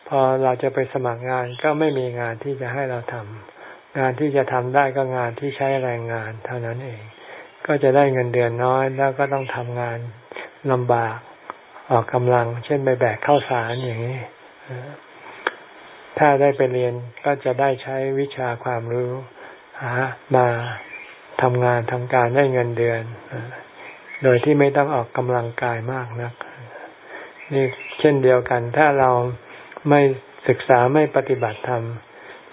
A: พอเราจะไปสมัครงานก็ไม่มีงานที่จะให้เราทำงานที่จะทำได้ก็งานที่ใช้แรงงานเท่านั้นเอง ก็จะได้เงินเดือนน้อย แล้วก็ต้องทำงานลำบากออกกำลัง เช่นไปแบกข้าวสารอย่างนี้ถ้าได้ไปเรียนก็จะได้ใช้วิชาความรู้หามาทำงานทำการได้เงินเดือน โดยที่ไม่ต้องออกกำลังกายมากนัก นี่เช่นเดียวกัน ถ้าเราไม่ศึกษาไม่ปฏิบัติธรรม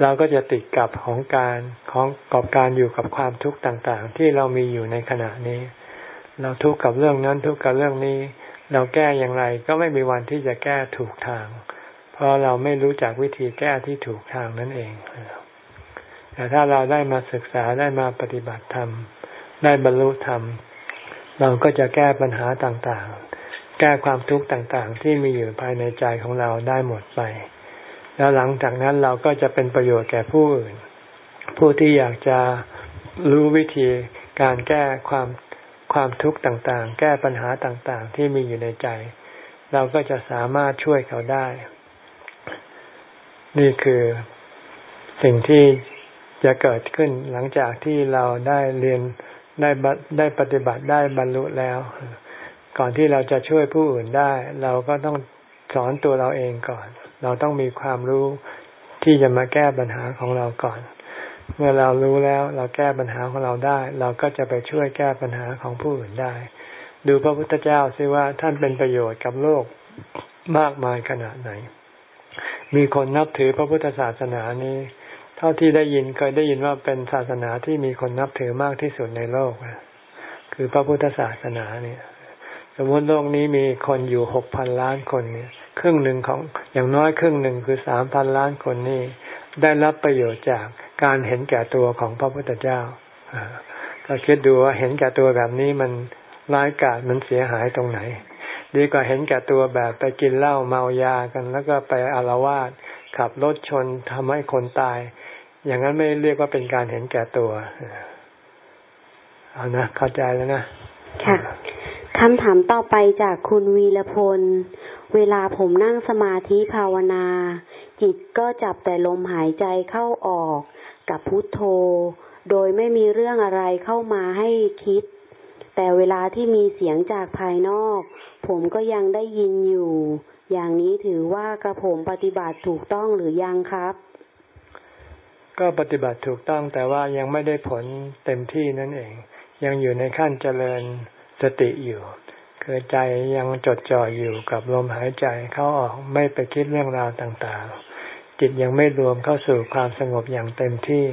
A: เราก็จะติดกับของการของกอบการอยู่กับความทุกข์ต่างๆ ที่เรามีอยู่ในขณะนี้ เราทุกข์กับเรื่องนั้นทุกข์กับเรื่องนี้ เราแก้อย่างไรก็ไม่มีวันที่จะแก้ถูกทาง เพราะเราไม่รู้จักวิธีแก้ที่ถูกทางนั่นเอง แต่ถ้าเราได้มาศึกษาได้มาปฏิบัติธรรมได้บรรลุธรรม เราก็จะแก้ปัญหาต่างๆ แก้ความทุกข์ต่างๆ ที่มีอยู่ภายในใจของเราได้หมดไป แล้วหลังจากนั้นเราก็จะเป็นประโยชน์แก่ผู้อื่น ผู้ที่อยากจะรู้วิธีการแก้ความความทุกข์ต่างๆ แก้ปัญหาต่างๆ ที่มีอยู่ในใจ เราก็จะสามารถช่วยเขาได้ นี่คือสิ่งที่จะเกิดขึ้นหลังจากที่เราได้เรียน ได้ได้ปฏิบัติได้บรรลุแล้ว ก่อนที่เราจะช่วยผู้อื่นได้ เราก็ต้องสอนตัวเราเองก่อน เราต้องมีความรู้ที่จะมาแก้ปัญหาของเราก่อน เมื่อเรารู้แล้วเราแก้ปัญหาของเราได้ เราก็จะไปช่วยแก้ปัญหาของผู้อื่นได้ ดูพระพุทธเจ้าซิว่าท่านเป็นประโยชน์กับโลกมากมายขนาดไหน มีคนนับถือพระพุทธศาสนานี้ ท่าที่ได้ยินเคยได้ยินว่าเป็นศาสนาที่มีคนนับถือมากที่สุดในโลกคือพระพุทธศาสนาเนี่ย สมมติโลกนี้มีคนอยู่หกพันล้านคนเนี่ย ครึ่งหนึ่งของอย่างน้อยครึ่งหนึ่งคือสามพันล้านคนนี่ได้รับประโยชน์จากการเห็นแก่ตัวของพระพุทธเจ้าก็คิดดูว่าเห็นแก่ตัวแบบนี้มันร้ายกาจมันเสียหายตรงไหน ดีกว่าเห็นแก่ตัวแบบไปกินเหล้าเมายากัน แล้วก็ไปอารวาสขับรถชนทำให้คนตาย อย่างนั้นไม่เรียกว่าเป็นการเห็นแก่ตัว เอานะเข้าใจแล้วนะ
B: ค่ะคำถามต่อไปจากคุณวีรพล เวลาผมนั่งสมาธิภาวนา จิตก็จับแต่ลมหายใจเข้าออกกับพุทโธ โดยไม่มีเรื่องอะไรเข้ามาให้คิด แต่เวลาที่มีเสียงจากภายนอก ผมก็ยังได้ยินอยู่ อย่างนี้ถือว่ากระผมปฏิบัติถูกต้องหรือยังครับ
A: ก็ปฏิบัติถูกต้องแต่ว่ายังไม่ได้ผลเต็มที่นั่นเอง ยังอยู่ในขั้นเจริญสติอยู่คือใจยังจดจ่ออยู่กับลมหายใจเข้าออกไม่ไปคิดเรื่องราวต่างๆ จิตยังไม่รวมเข้าสู่ความสงบอย่างเต็มที่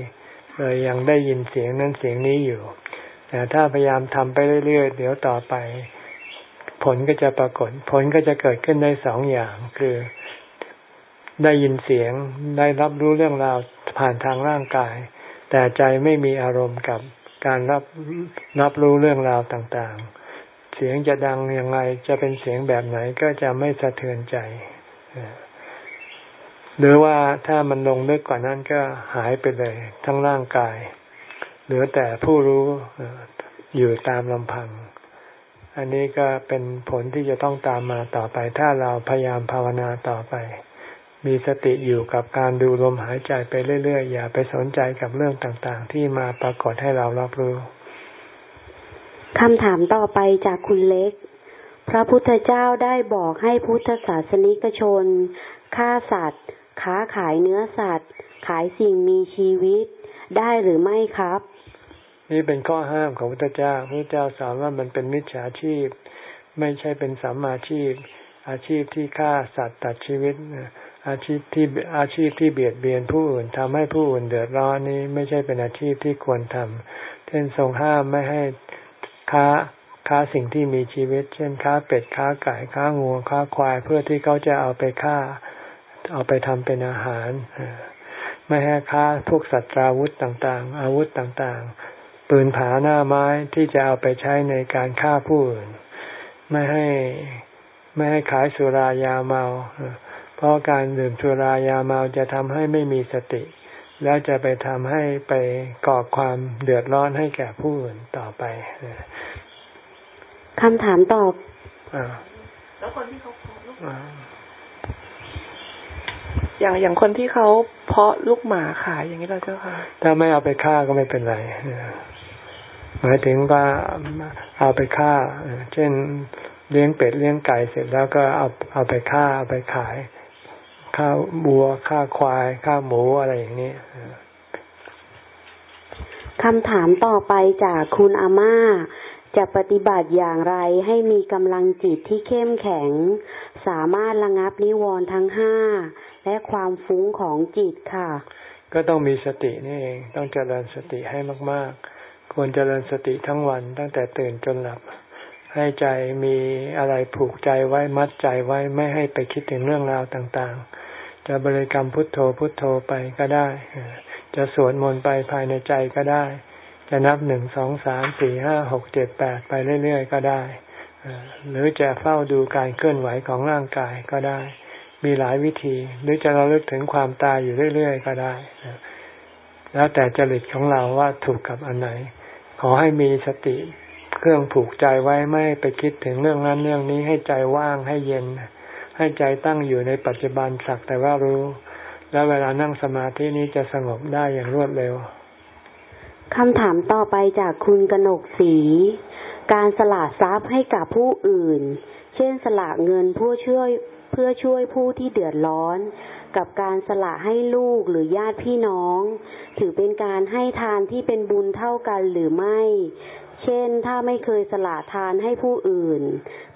A: เลยยังได้ยินเสียงนั้นเสียงนี้อยู่ แต่ถ้าพยายามทำไปเรื่อยๆ เดี๋ยวต่อไป ผลก็จะปรากฏ ผลก็จะเกิดขึ้นได้สองอย่าง คือ ได้ยินเสียงได้รับรู้เรื่องราวผ่านทางร่างกาย แต่ใจไม่มีอารมณ์กับการรับรับรู้เรื่องราวต่างๆ เสียงจะดังยังไงจะเป็นเสียงแบบไหนก็จะไม่สะเทือนใจ หรือว่าถ้ามันลงลึกกว่านั้นก็หายไปเลย ทั้งร่างกาย เหลือแต่ผู้รู้อยู่ตามลำพัง อันนี้ก็เป็นผลที่จะต้องตามมาต่อไป ถ้าเราพยายามภาวนาต่อไป มีสติอยู่กับการดูลมหายใจไปเรื่อยๆ อย่าไปสนใจกับเรื่องต่างๆ ที่มาปรากฏให้เรารับรู้
B: คำถามต่อไปจากคุณเล็ก พระพุทธเจ้าได้บอกให้พุทธศาสนิกชนฆ่าสัตว์ ค้าขายเนื้อสัตว์ ขายสิ่งมีชีวิตได้หรือไม่ครับ
A: นี่เป็นข้อห้ามของพุทธเจ้าพระเจ้าสอนว่ามันเป็นมิจฉาชีพ ไม่ใช่เป็นสัมมาชีพ อาชีพที่ฆ่าสัตว์ตัดชีวิต อาชีพที่อาชีพที่เบียดเบียนผู้อื่นทำให้ผู้อื่นเดือดร้อนนี้ไม่ใช่เป็นอาชีพที่ควรทำเช่นทรงห้ามไม่ให้ค้าค้าสิ่งที่มีชีวิต เช่นค้าเป็ดค้าไก่ค้างูค้าควายเพื่อที่เขาจะเอาไปฆ่า เอาไปทำเป็นอาหาร ไม่ให้ค้าพวกสัตว์ราวุธต่างๆ อาวุธต่างๆ ปืนผาหน้าไม้ที่จะเอาไปใช้ในการฆ่าผู้อื่น ไม่ให้ไม่ให้ขายสุรายาเมา เพราะการดื่มสุรายาเมาจะทำให้ไม่มีสติ แล้วจะไปทำให้ไปก่อความเดือดร้อนให้แก่ผู้อื่นต่อไป
B: คำถามตอบ
C: อแล้วคนที่เขาเพาะลูกอย่างอย่างคนที่เขาเพาะลูกหมาขายอย่างนี้เราเจ้าค่ะ
A: ถ้าไม่เอาไปฆ่าก็ไม่เป็นไรหมายถึงว่าเอาไปฆ่า เช่นเลี้ยงเป็ดเลี้ยงไก่เสร็จแล้วก็เอาเอาไปฆ่าเอาไปขาย ฆ่าบัวฆ่าควายฆ่าหมูอะไรอย่างนี้
B: คำถามต่อไปจากคุณอาม่า จะปฏิบัติอย่างไรให้มีกำลังจิตที่เข้มแข็ง สามารถระงับนิวรณ์ทั้งห้าและความฟุ้งของจิตค่ะ
A: ก็ต้องมีสตินี่เอง ต้องเจริญสติให้มาก ๆ ควรเจริญสติทั้งวันตั้งแต่ตื่นจนหลับ ให้ใจมีอะไรผูกใจไว้มัดใจไว้ไม่ให้ไปคิดถึงเรื่องราวต่างๆ จะบริกรรมพุทโธพุทโธไปก็ได้ จะสวดมนต์ไปภายในใจก็ได้ จะนับหนึ่งสองสามสี่ห้าหกเจ็ดแปดไปเรื่อยๆก็ได้ หรือจะเฝ้าดูการเคลื่อนไหวของร่างกายก็ได้ มีหลายวิธี หรือจะระลึกถึงความตายอยู่เรื่อยๆก็ได้ แล้วแต่จริตของเราว่าถูกกับอันไหน ขอให้มีสติเครื่องผูกใจไว้ไม่ไปคิดถึงเรื่องนั้นเรื่องนี้ให้ใจว่างให้เย็น ให้ใจตั้งอยู่ในปัจจุบันสักแต่ว่ารู้ แล้วเวลานั่งสมาธินี้จะสงบได้อย่างรวดเร็ว
B: คำถามต่อไปจากคุณกนกศรีการสละทรัพย์ให้กับผู้อื่น เช่นสละเงินผู้ช่วยเพื่อช่วยผู้ที่เดือดร้อน กับการสละให้ลูกหรือญาติพี่น้อง ถือเป็นการให้ทานที่เป็นบุญเท่ากันหรือไม่ เช่น ถ้าไม่เคยสละทานให้ผู้อื่น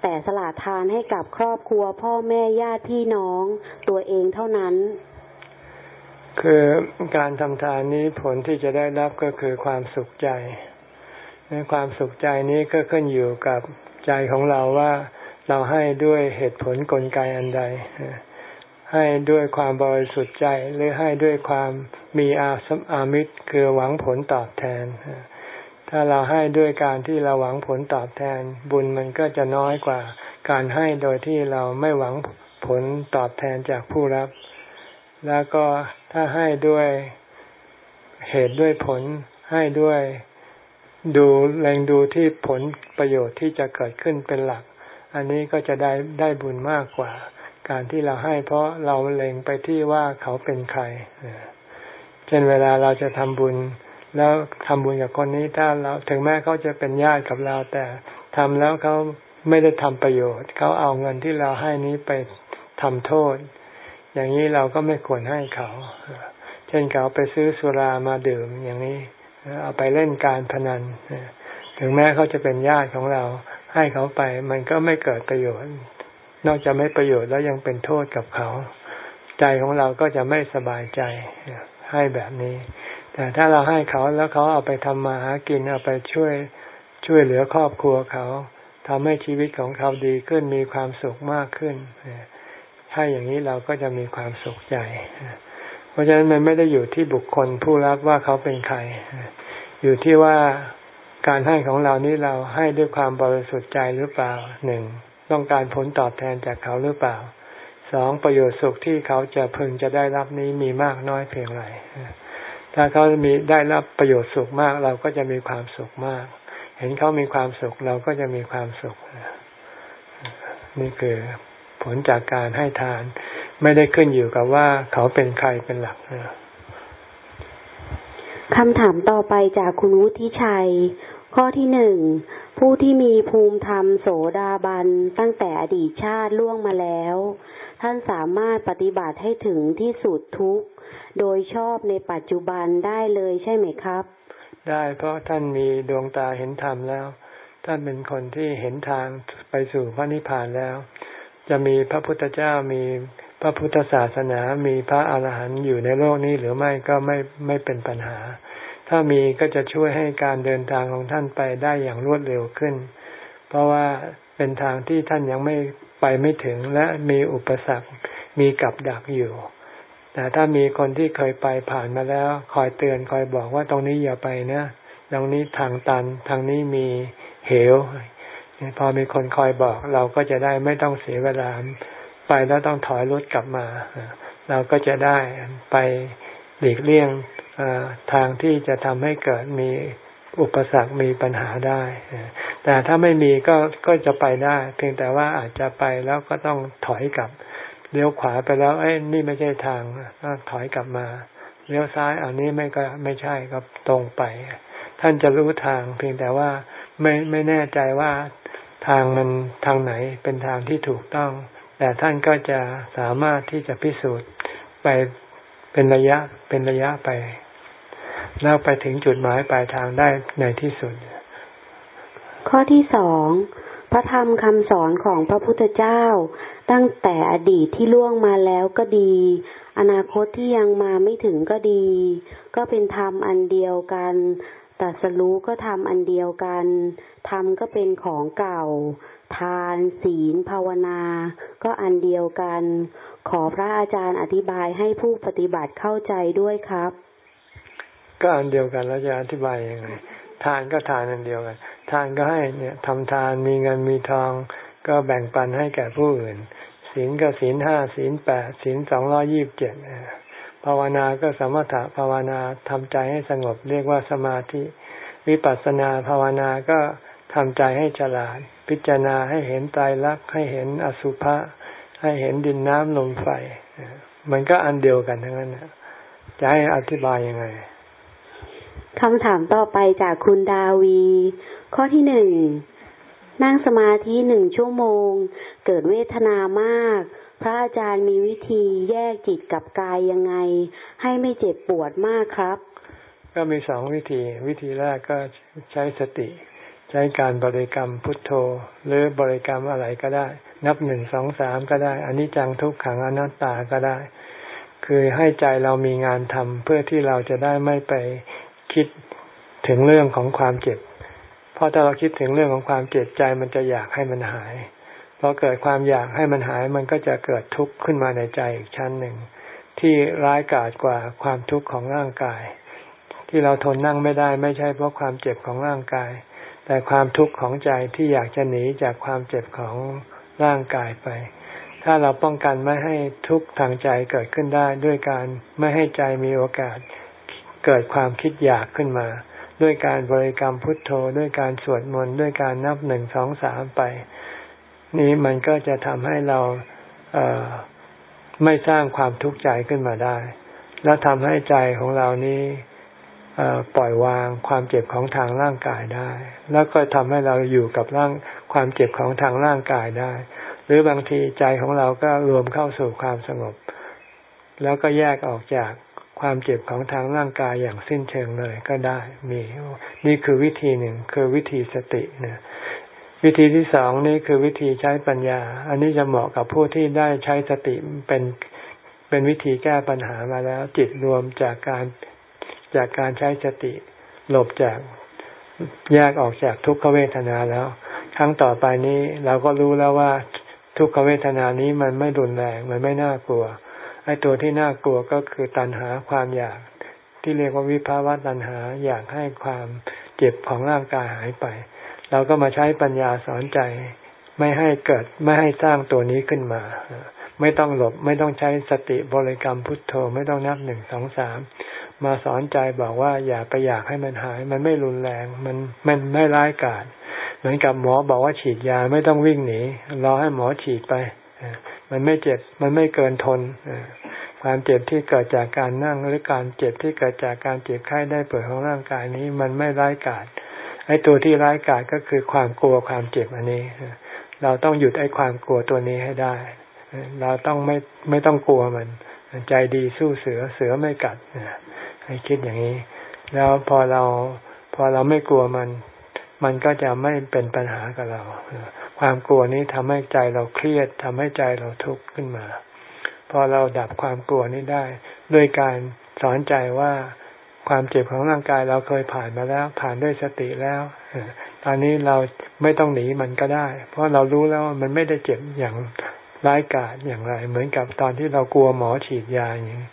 B: แต่สละทานให้กับครอบครัวพ่อแม่ญาติพี่น้องตัวเองเท่านั้น
A: คือการทำทานนี้ผลที่จะได้รับก็คือความสุขใจในความสุขใจนี้ก็ขึ้นอยู่กับใจของเราว่าเราให้ด้วยเหตุผลกลไกอันใด ให้ด้วยความบริสุทธิ์ใจหรือให้ด้วยความมีอาสมอามิตรคือหวังผลตอบแทน ถ้าเราให้ด้วยการที่เราหวังผลตอบแทน บุญมันก็จะน้อยกว่า การให้โดยที่เราไม่หวังผลตอบแทนจากผู้รับ แล้วก็ถ้าให้ด้วยเหตุด้วยผลให้ด้วยดูแรงดูที่ผลประโยชน์ที่จะเกิดขึ้นเป็นหลัก อันนี้ก็จะได้ได้บุญมากกว่า การที่เราให้เพราะเราเล็งไปที่ว่าเขาเป็นใคร เช่นเวลาเราจะทำบุญ แล้วทำบุญกับคนนี้ถ้าเราถึงแม้เขาจะเป็นญาติกับเรา แต่ทำแล้วเขาไม่ได้ทำประโยชน์เขาเอาเงินที่เราให้นี้ไปทำโทษ อย่างนี้เราก็ไม่ควรให้เขา เช่นเขาไปซื้อสุรามาดื่มอย่างนี้ เอาไปเล่นการพนันถึงแม้เขาจะเป็นญาติของเรา ให้เขาไป มันก็ไม่เกิดประโยชน์ นอกจากไม่ประโยชน์แล้วยังเป็นโทษกับเขา ใจของเราก็จะไม่สบายใจให้แบบนี้ แต่ถ้าเราให้เขาแล้วเขาเอาไปทำมาหากินเอาไปช่วยช่วยเหลือครอบครัวเขาทำให้ชีวิตของเขาดีขึ้นมีความสุขมากขึ้น ถ้าอย่างนี้เราก็จะมีความสุขใจ เพราะฉะนั้นมันไม่ได้อยู่ที่บุคคลผู้รับว่าเขาเป็นใคร อยู่ที่ว่าการให้ของเรานี้เราให้ด้วยความบริสุทธิ์ใจหรือเปล่าหนึ่งต้องการผลตอบแทนจากเขาหรือเปล่าสองประโยชน์สุขที่เขาจะพึงจะได้รับนี้มีมากน้อยเพียงไร ถ้าเขามีได้รับประโยชน์สุขมาก เราก็จะมีความสุขมาก เห็นเขามีความสุขเราก็จะมีความสุข นี่คือผลจากการให้ทาน ไม่ได้ขึ้นอยู่กับว่าเขาเป็นใครเป็นหลัก
B: คำถามต่อไปจากคุณวุฒิชัย ข้อที่หนึ่งผู้ที่มีภูมิธรรมโสดาบันตั้งแต่อดีตชาติล่วงมาแล้ว ท่านสามารถปฏิบัติให้ถึงที่สุดทุกโดยชอบในปัจจุบันได้เลยใช่ไหมครับ
A: ได้เพราะท่านมีดวงตาเห็นธรรมแล้ว ท่านเป็นคนที่เห็นทางไปสู่พระนิพพานแล้ว จะมีพระพุทธเจ้ามีพระพุทธศาสนา มีพระอาหารหันต์อยู่ในโลกนี้หรือไม่ก็ไม่ไม่เป็นปัญหา ถ้ามีก็จะช่วยให้การเดินทางของท่านไปได้อย่างรวดเร็วขึ้น เพราะว่าเป็นทางที่ท่านยังไม่ ไปไม่ถึงและมีอุปสรรคมีกับดักอยู่ แต่ถ้ามีคนที่เคยไปผ่านมาแล้ว คอยเตือนคอยบอกว่าตรงนี้อย่าไปนะตรงนี้ทางตันทางนี้มีเหวพอมีคนคอยบอกเราก็จะได้ไม่ต้องเสียเวลาไปแล้วต้องถอยรถกลับมา เราก็จะได้ไปหลีกเลี่ยงทางที่จะทำให้เกิดมี อุปสรรคมีปัญหาได้ แต่ถ้าไม่มีก็ก็จะไปได้ เพียงแต่ว่าอาจจะไปแล้วก็ต้องถอยกลับเลี้ยวขวาไปแล้ว เอ้ยนี่ไม่ใช่ทางถอยกลับมาเลี้ยวซ้ายอันนี้ไม่ก็ไม่ใช่ก็ตรงไป ท่านจะรู้ทาง เพียงแต่ว่าไม่ไม่แน่ใจว่าทางมันทางไหนเป็นทางที่ถูกต้อง แต่ท่านก็จะสามารถที่จะพิสูจน์ไปเป็นระยะเป็นระยะไป แล้วไปถึงจุดหมายปลายทางได้ในที่สุด
B: ข้อที่สองพระธรรมคำสอนของพระพุทธเจ้า ตั้งแต่อดีตที่ล่วงมาแล้วก็ดี อนาคตที่ยังมาไม่ถึงก็ดี ก็เป็นธรรมอันเดียวกันตัสรู้ก็ทำอันเดียวกันธรรมก็เป็นของเก่า ทานศีล ภาวนา ก็อันเดียวกัน ขอพระอาจารย์อธิบายให้ผู้ปฏิบัติเข้าใจด้วยครับ
A: ก็อันเดียวกันแล้วจะอธิบายยังไง ทานก็ทานอันเดียวกัน ทานก็ให้เนี่ยทำทานมีเงินมีทอง ก็แบ่งปันให้แก่ผู้อื่นศีลก็ศีลห้าศีลแปดศีลสองร้อยี่บเจ็ดภาวนาก็สมถะภาวนาทำใจให้สงบเรียกว่าสมาธิ วิปัสสนาภาวนาก็ทำใจให้ฉลาด พิจารณาให้เห็นตายรักให้เห็นอสุภะให้เห็นดินน้ำลมไฟ มันก็อันเดียวกันทั้งนั้นจะให้อธิบายยังไง
B: คำถามต่อไปจากคุณดาวี ข้อที่หนึ่ง นั่งสมาธิหนึ่งชั่วโมง เกิดเวทนามาก พระอาจารย์มีวิธีแยกจิตกับกายยังไง ให้ไม่เจ็บปวดมากครับ
A: ก็มีสองวิธี วิธีแรกก็ใช้สติ ใช้การบริกรรมพุทโธ หรือบริกรรมอะไรก็ได้ นับหนึ่งสองสามก็ได้อันนี้จังทุกขังอนัตตาก็ได้ คือให้ใจเรามีงานทำเพื่อที่เราจะได้ไม่ไป คิดถึงเรื่องของความเจ็บ เพราะถ้าเราคิดถึงเรื่องของความเจ็บใจมันจะอยากให้มันหายพอเกิดความอยากให้มันหายมันก็จะเกิดทุกข์ขึ้นมาในใจอีกชั้นหนึ่ง ที่ร้ายกาจกว่าความทุกข์ของร่างกาย ที่เราทนนั่งไม่ได้ไม่ใช่เพราะความเจ็บของร่างกาย แต่ความทุกข์ของใจที่อยากจะหนีจากความเจ็บของร่างกายไป ถ้าเราป้องกันไม่ให้ทุกข์ทางใจเกิดขึ้นได้ด้วยการไม่ให้ใจมีโอกาส เกิดความคิดอยากขึ้นมา ด้วยการบริกรรมพุทโธ ด้วยการสวดมนต์ด้วยการนับหนึ่งสองสามไป นี้มันก็จะทำให้เราเไม่สร้างความทุกข์ใจขึ้นมาได้ แล้วทำให้ใจของเรานี้ปล่อยวางความเจ็บของทางร่างกายได้ แล้วก็ทำให้เราอยู่กับร่างความเจ็บของทางร่างกายได้ หรือบางทีใจของเราก็รวมเข้าสู่ความสงบ แล้วก็แยกออกจาก ความเจ็บของทางร่างกายอย่างสิ้นเชิงเลยก็ได้มีนี่คือวิธีหนึ่งคือวิธีสติเนี่ยวิธีที่สองนี่คือวิธีใช้ปัญญา อันนี้จะเหมาะกับผู้ที่ได้ใช้สติเป็นเป็นวิธีแก้ปัญหามาแล้ว จิตรวมจากการจากการใช้สติ หลบจากแยกออกจากทุกขเวทนาแล้ว ครั้งต่อไปนี้เราก็รู้แล้วว่าทุกขเวทนานี้มันไม่รุนแรงมันไม่น่ากลัว ไอ้ตัวที่น่ากลัวก็คือตัณหาความอยากที่เรียกว่าวิภาวะตัณหาอยากให้ความเจ็บของร่างกายหายไป เราก็มาใช้ปัญญาสอนใจ ไม่ให้เกิดไม่ให้สร้างตัวนี้ขึ้นมา ไม่ต้องหลบไม่ต้องใช้สติบริกรรมพุทโธไม่ต้องนับหนึ่งสองสามมาสอนใจบอกว่าอย่าไปอยากให้มันหาย มันไม่รุนแรงมันมันไม่ร้ายกาจเหมือนกับหมอบอกว่าฉีดยาไม่ต้องวิ่งหนีรอให้หมอฉีดไป มันไม่เจ็บ มันไม่เกินทนความเจ็บที่เกิดจากการนั่งหรือการเจ็บที่เกิดจากการเจ็บไข้ได้เปิดของร่างกายนี้มันไม่ร้ายกาจไอ้ตัวที่ร้ายกาจก็คือความกลัวความเจ็บอันนี้ เราต้องหยุดไอ้ความกลัวตัวนี้ให้ได้ เราต้องไม่ไม่ต้องกลัวมัน ใจดีสู้เสือเสือไม่กัดให้คิดอย่างนี้ แล้วพอเราพอเราไม่กลัวมัน มันก็จะไม่เป็นปัญหากับเรา ความกลัวนี้ทำให้ใจเราเครียดทำให้ใจเราทุกข์ขึ้นมา พอเราดับความกลัวนี้ได้ ด้วยการสอนใจว่าความเจ็บของร่างกายเราเคยผ่านมาแล้ว ผ่านด้วยสติแล้วตอนนี้เราไม่ต้องหนีมันก็ได้ เพราะเรารู้แล้วมันไม่ได้เจ็บอย่างร้ายกาจอย่างไร เหมือนกับตอนที่เรากลัวหมอฉีดยาอย่างนี้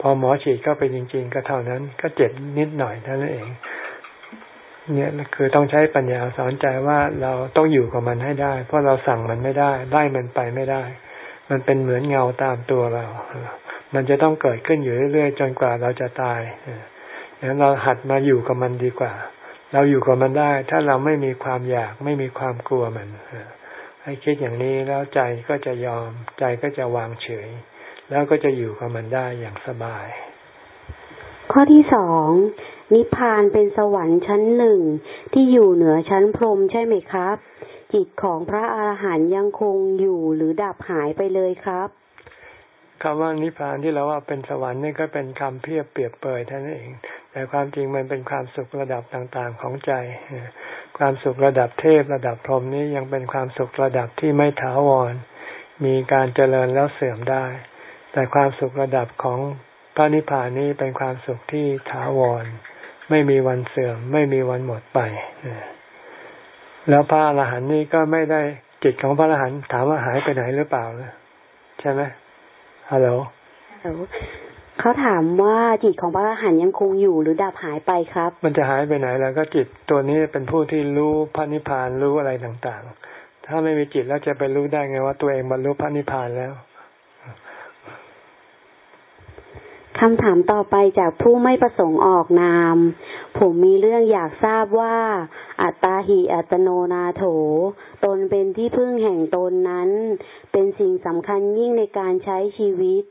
A: พอหมอฉีดเข้าไปจริง ๆ ก็เท่านั้นก็เจ็บนิดหน่อยเท่านั้นเอง เนี่ยคือต้องใช้ปัญญาสอนใจว่าเราต้องอยู่กับมันให้ได้ เพราะเราสั่งมันไม่ได้ไล่มันไปไม่ได้ มันเป็นเหมือนเงาตามตัวเรา มันจะต้องเกิดขึ้นอยู่เรื่อยๆจนกว่าเราจะตายงั้นเราหัดมาอยู่กับมันดีกว่า เราอยู่กับมันได้ ถ้าเราไม่มีความอยากไม่มีความกลัวมันให้คิดอย่างนี้แล้วใจก็จะยอมใจก็จะวางเฉย แล้วก็จะอยู่กับมันได้อย่างสบาย
B: ข้อที่สองนิพพานเป็นสวรรค์ชั้นหนึ่งที่อยู่เหนือชั้นพรมใช่ไหมครับ จิตของพระอาหารหันต์ยังคงอยู่หรือดับหายไปเลยครับ
A: คำว่านิพพานที่เราว่าเป็นสวรรค์นี่ก็เป็นคำเพียบเปรียบเปยท่านเอง แต่ความจริงมันเป็นความสุขระดับต่างๆของใจ ความสุขระดับเทพระดับพรหมนี้ยังเป็นความสุขระดับที่ไม่ถาวร มีการเจริญแล้วเสื่อมได้ แต่ความสุขระดับของ พระนิพพานนี้เป็นความสุขที่ถาวร ไม่มีวันเสื่อม ไม่มีวันหมดไป แล้วพระอรหันต์นี่ก็ไม่ได้จิตของพระอรหันต์ถามว่าหายไปไหนหรือเปล่าใช่ไหมฮัลโหล
B: เขาถามว่าจิตของพระอรหันต์ยังคงอยู่หรือดับหายไปครับ
A: มันจะหายไปไหนแล้วก็จิตตัวนี้เป็นผู้ที่รู้พระนิพพานรู้อะไรต่างๆ ถ้าไม่มีจิตแล้วจะไปรู้ได้ไงว่าตัวเองบรรลุพระนิพพานแล้ว
B: คำถามต่อไปจากผู้ไม่ประสงค์ออกนาม ผมมีเรื่องอยากทราบว่า อัตตาหิอัตโนนาโถ ตนเป็นที่พึ่งแห่งตนนั้น เป็นสิ่งสำคัญยิ่งในการใช้ชีวิต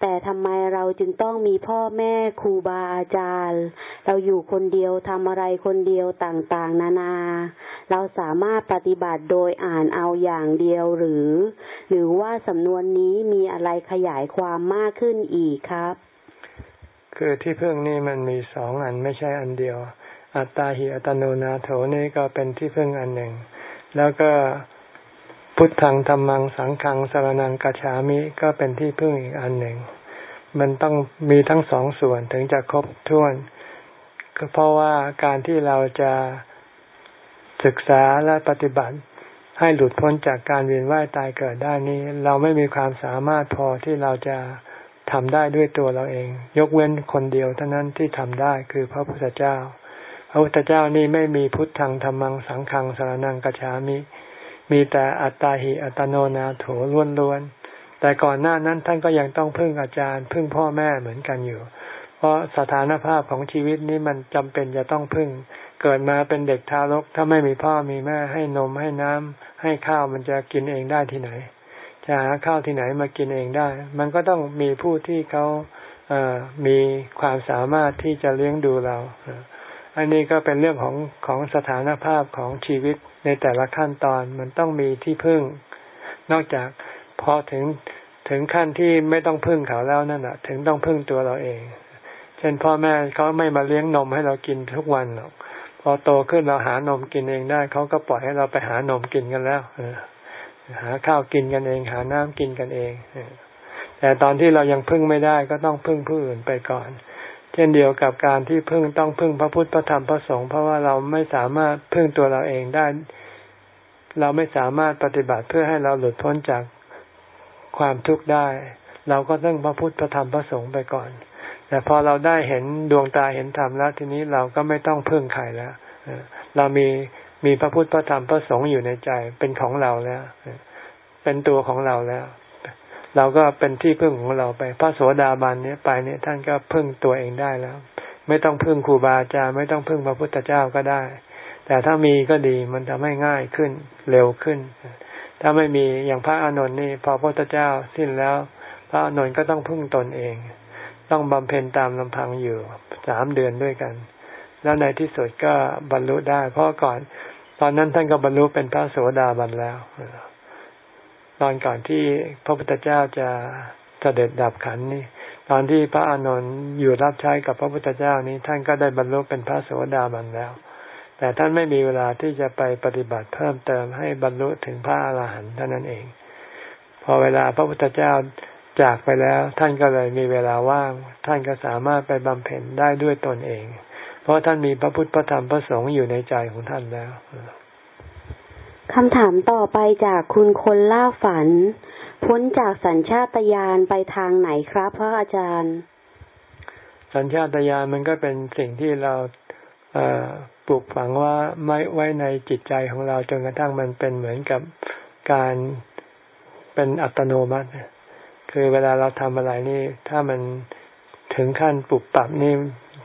B: แต่ทำไมเราจึงต้องมีพ่อแม่ครูบาอาจารย์ เราอยู่คนเดียวทำอะไรคนเดียวต่างๆ นานา เราสามารถปฏิบัติโดยอ่านเอาอย่างเดียวหรือ หรือว่าสำนวนนี้มีอะไรขยายความมากขึ้นอีกครับ
A: คือที่พึ่งนี่มันมีสองอันไม่ใช่อันเดียว อัตตาหิอัตโนนาโถนี่ก็เป็นที่พึ่งอันหนึ่ง แล้วก็พุทธังธรรมังสังฆังสารนังกัจฉามิก็เป็นที่พึ่งอีกอันหนึ่ง มันต้องมีทั้งสองส่วนถึงจะครบถ้วนก็เพราะว่าการที่เราจะศึกษาและปฏิบัติ ให้หลุดพ้นจากการเวียนว่ายตายเกิดได้นี้ เราไม่มีความสามารถพอที่เราจะ ทำได้ด้วยตัวเราเอง ยกเว้นคนเดียวเท่านั้นที่ทำได้คือพระพุทธเจ้า พระพุทธเจ้านี่ไม่มีพุทธังธรรมังสังฆังสารนังกัจฉามิ มีแต่อัตตาหิอัตโนนาโถล้วนๆแต่ก่อนหน้านั้นท่านก็ยังต้องพึ่งอาจารย์ พึ่งพ่อแม่เหมือนกันอยู่ เพราะสถานภาพของชีวิตนี้มันจำเป็นจะต้องพึ่ง เกิดมาเป็นเด็กทารก ถ้าไม่มีพ่อมีแม่ให้นมให้น้ำให้ข้าวมันจะกินเองได้ที่ไหน จะหาข้าวที่ไหนมากินเองได้ มันก็ต้องมีผู้ที่เขาเมีความสามารถที่จะเลี้ยงดูเรา อันนี้ก็เป็นเรื่องของของสถานภาพของชีวิตในแต่ละขั้นตอนมันต้องมีที่พึ่ง นอกจากพอถึงถึงขั้นที่ไม่ต้องพึ่งเขาแล้วนั่นแหะถึงต้องพึ่งตัวเราเอง เช่นพ่อแม่เขาไม่มาเลี้ยงนมให้เรากินทุกวันหรอกพอโตขึ้นเราหานมกินเองได้เขาก็ปล่อยให้เราไปหานมกินกันแล้ว หาข้าวกินกันเอง หาน้ำกินกันเองแต่ตอนที่เรายังพึ่งไม่ได้ก็ต้องพึ่งผู้อื่นไปก่อน เช่นเดียวกับการที่พึ่งต้องพึ่งพระพุทธพระธรรมพระสงฆ์เพราะว่าเราไม่สามารถพึ่งตัวเราเองได้ เราไม่สามารถปฏิบัติเพื่อให้เราหลุดพ้นจากความทุกข์ได้ เราก็ต้องพระพุทธพระธรรมพระสงฆ์ไปก่อน แต่พอเราได้เห็นดวงตาเห็นธรรมแล้วทีนี้เราก็ไม่ต้องพึ่งใครแล้วเรามี มีพระพุทธพระธรรมพระสงฆ์อยู่ในใจเป็นของเราแล้ว เป็นตัวของเราแล้ว เราก็เป็นที่พึ่งของเราไป พระโสดาบันเนี้ยไปเนี่ยท่านก็พึ่งตัวเองได้แล้ว ไม่ต้องพึ่งครูบาอาจารย์ไม่ต้องพึ่งพระพุทธเจ้าก็ได้ แต่ถ้ามีก็ดีมันทำให้ง่ายขึ้นเร็วขึ้น ถ้าไม่มีอย่างพระอานนท์นี่พอพระพุทธเจ้าสิ้นแล้ว พระอานนท์ก็ต้องพึ่งตนเอง ต้องบำเพ็ญตามลำพังอยู่สามเดือนด้วยกัน แล้วในที่สุดก็บรรลุได้ เพราะก่อน ตอนนั้นท่านก็บรรลุเป็นพระโสดาบันแล้วตอนก่อนที่พระพุทธเจ้าจะเสด็จดับขันนี่ตอนที่พระอานนท์อยู่รับใช้กับพระพุทธเจ้านี้ ท่านก็ได้บรรลุเป็นพระโสดาบันแล้ว แต่ท่านไม่มีเวลาที่จะไปปฏิบัติเพิ่มเติมให้บรรลุถึงพระอรหันต์เท่านั้นเอง พอเวลาพระพุทธเจ้าจากไปแล้ว ท่านก็เลยมีเวลาว่าง ท่านก็สามารถไปบำเพ็ญได้ด้วยตนเอง ราะท่านมีพระพุทธพระธรรมพระสงฆ์อยู่ในใจของท่านแล้ว
B: คำถามต่อไปจากคุณคนล่าฝัน พ้นจากสัญชาตญาณไปทางไหนครับพระอาจารย์
A: สัญชาตญาณมันก็เป็นสิ่งที่เราปลูกฝังว่าไม่ไว้ในจิตใจของเราจนกระทั่งมันเป็นเหมือนกับการเป็นอัตโนมัติ คือเวลาเราทำอะไรนี่ ถ้ามันถึงขั้นปรับปรับนี่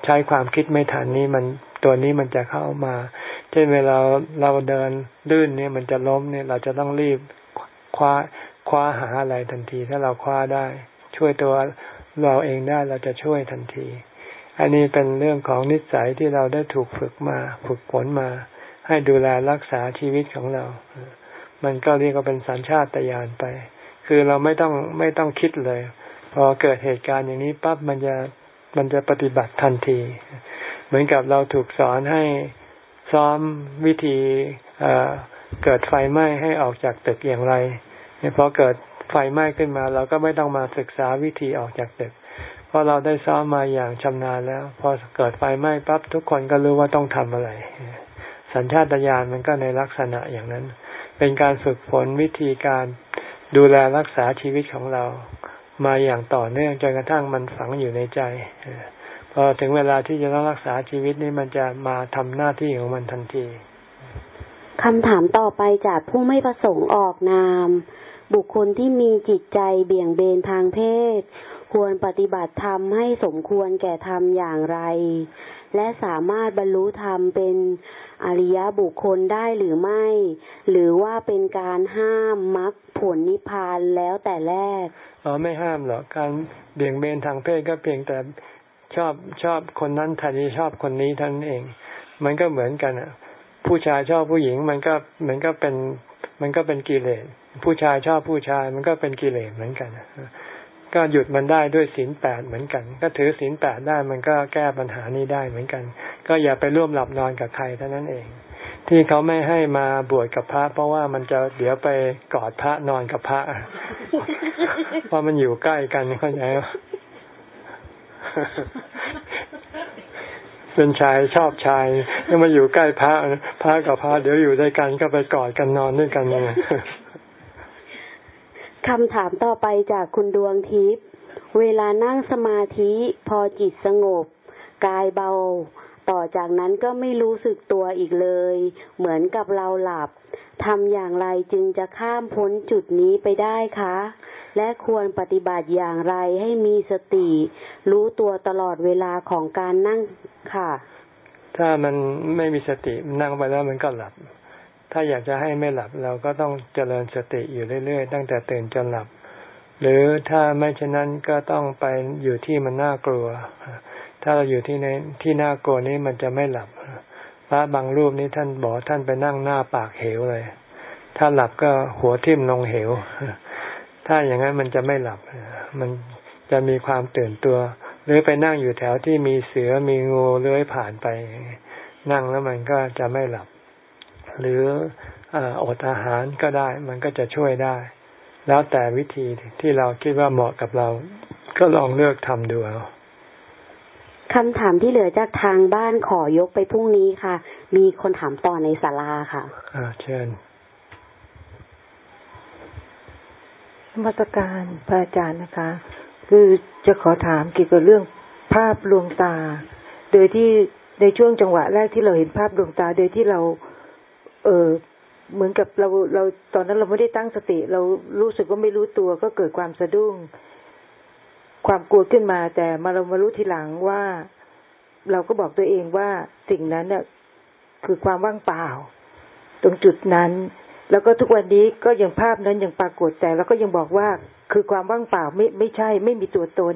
A: ใช้ความคิดไม่ทันนี่มันตัวนี้มันจะเข้ามา เช่นเวลาเราเดินลื่นเนี่ยมันจะล้มเนี่ย เราจะต้องรีบคว้าคว้าหาอะไรทันที ถ้าเราคว้าได้ ช่วยตัวเราเองได้เราจะช่วยทันที อันนี้เป็นเรื่องของนิสัยที่เราได้ถูกฝึกมาฝึกฝนมา ให้ดูแลรักษาชีวิตของเรา มันก็เรียกว่าเป็นสัญชาตญาณไป คือเราไม่ต้องไม่ต้องคิดเลย พอเกิดเหตุการณ์อย่างนี้ปั๊บมันจะ มันจะปฏิบัติทันที เหมือนกับเราถูกสอนให้ซ้อมวิธีเเกิดไฟไหม้ให้ออกจากตึกอย่างไรพอเกิดไฟไหม้ขึ้นมา เราก็ไม่ต้องมาศึกษาวิธีออกจากตึก เพราะเราได้ซ้อมมาอย่างชำนาญแล้ว พอเกิดไฟไหม้ปั๊บทุกคนก็รู้ว่าต้องทำอะไร สัญชาตญาณมันก็ในลักษณะอย่างนั้น เป็นการฝึกฝนวิธีการดูแลรักษาชีวิตของเรา มาอย่างต่อเนื่องจนกระทั่งมันฝังอยู่ในใจพอถึงเวลาที่จะต้องรักษาชีวิตนี้มันจะมาทำหน้าที่ของมันทันที
B: คำถามต่อไปจากผู้ไม่ประสงค์ออกนาม บุคคลที่มีจิตใจเบี่ยงเบนทางเพศ ควรปฏิบัติธรรมให้สมควรแก่ธรรมอย่างไร และสามารถบรรลุธรรมเป็นอริยบุคคลได้หรือไม่ หรือว่าเป็นการห้ามมรรค ผลนิพพานแล้วแต่แรก
A: อ๋อไม่ห้ามหรอกการเบี่ยงเบนทางเพศก็เพียงแต่ชอบชอบคนนั้นทันทีชอบคนนี้ท่านเอง มันก็เหมือนกันอะ ผู้ชายชอบผู้หญิงมันก็มันก็เป็นมันก็เป็นกิเลสผู้ชายชอบผู้ชายมันก็เป็นกิเลสเหมือนกันก็หยุดมันได้ด้วยศีลแปดเหมือนกัน ก็ถือศีลแปดได้มันก็แก้ปัญหานี้ได้เหมือนกัน ก็อย่าไปร่วมหลับนอนกับใครเท่านั้นเอง ที่เขาไม่ให้มาบวชกับพระ เพราะว่ามันจะเดี๋ยวไปกอดพระนอนกับพระเพราะมันอยู่ใกล้กันเข้าใจไหมเป็นชายชอบชายยังมาอยู่ใกล้พระพระกับพระเดี๋ยวอยู่ด้วยกันก็ไปกอดกันนอนด้วยกันเลย
B: คำถามต่อไปจากคุณดวงทิพย์เวลานั่งสมาธิพอจิตสงบ กายเบา ต่อจากนั้นก็ไม่รู้สึกตัวอีกเลย เหมือนกับเราหลับทำอย่างไรจึงจะข้ามพ้นจุดนี้ไปได้คะ และควรปฏิบัติอย่างไรให้มีสติ รู้ตัวตลอดเวลาของการนั่งค่ะ
A: ถ้ามันไม่มีสตินั่งไปแล้วมันก็หลับ ถ้าอยากจะให้ไม่หลับเราก็ต้องเจริญสติอยู่เรื่อยๆ ตั้งแต่ตื่นจนหลับ หรือถ้าไม่เช่นนั้นก็ต้องไปอยู่ที่มันน่ากลัว ถ้าเราอยู่ที่ในที่หน่าโกนี้มันจะไม่หลับพระบางรูปนี้ท่านบอกท่านไปนั่งหน้าปากเหวเลย ถ้าหลับก็หัวทิ่มลงเหว ถ้าอย่างนั้นมันจะไม่หลับ มันจะมีความตื่นตัว หรือไปนั่งอยู่แถวที่มีเสือมีงูเลื้อยผ่านไป นั่งแล้วมันก็จะไม่หลับ หรืออดอาหารก็ได้ มันก็จะช่วยได้ แล้วแต่วิธีที่เราคิดว่าเหมาะกับเรา ก็ลองเลือกทำดูเอา
B: คำถามที่เหลือจากทางบ้านขอยกไปพรุ่งนี้ค่ะ มีคนถามต่อในศาลาค่ะ
A: อ่าเชิญ
D: มาตรการพระอาจารย์นะคะ คือจะขอถามเกี่ยวกับเรื่องภาพลวงตา โดยที่ในช่วงจังหวะแรกที่เราเห็นภาพดวงตา โดยที่เรา เออเหมือนกับเราเราตอนนั้นเราไม่ได้ตั้งสติ เรารู้สึกว่าไม่รู้ตัวก็เกิดความสะดุ้ง ความกลัวขึ้นมา แต่มาเรามารู้ทีหลังว่าเราก็บอกตัวเองว่าสิ่งนั้นเนี่ยคือความว่างเปล่า ตรงจุดนั้น แล้วก็ทุกวันนี้ก็ยังภาพนั้นยังปรากฏแต่เราก็ยังบอกว่าคือความว่างเปล่าไม่ไม่ใช่ ไม่มีตัวตน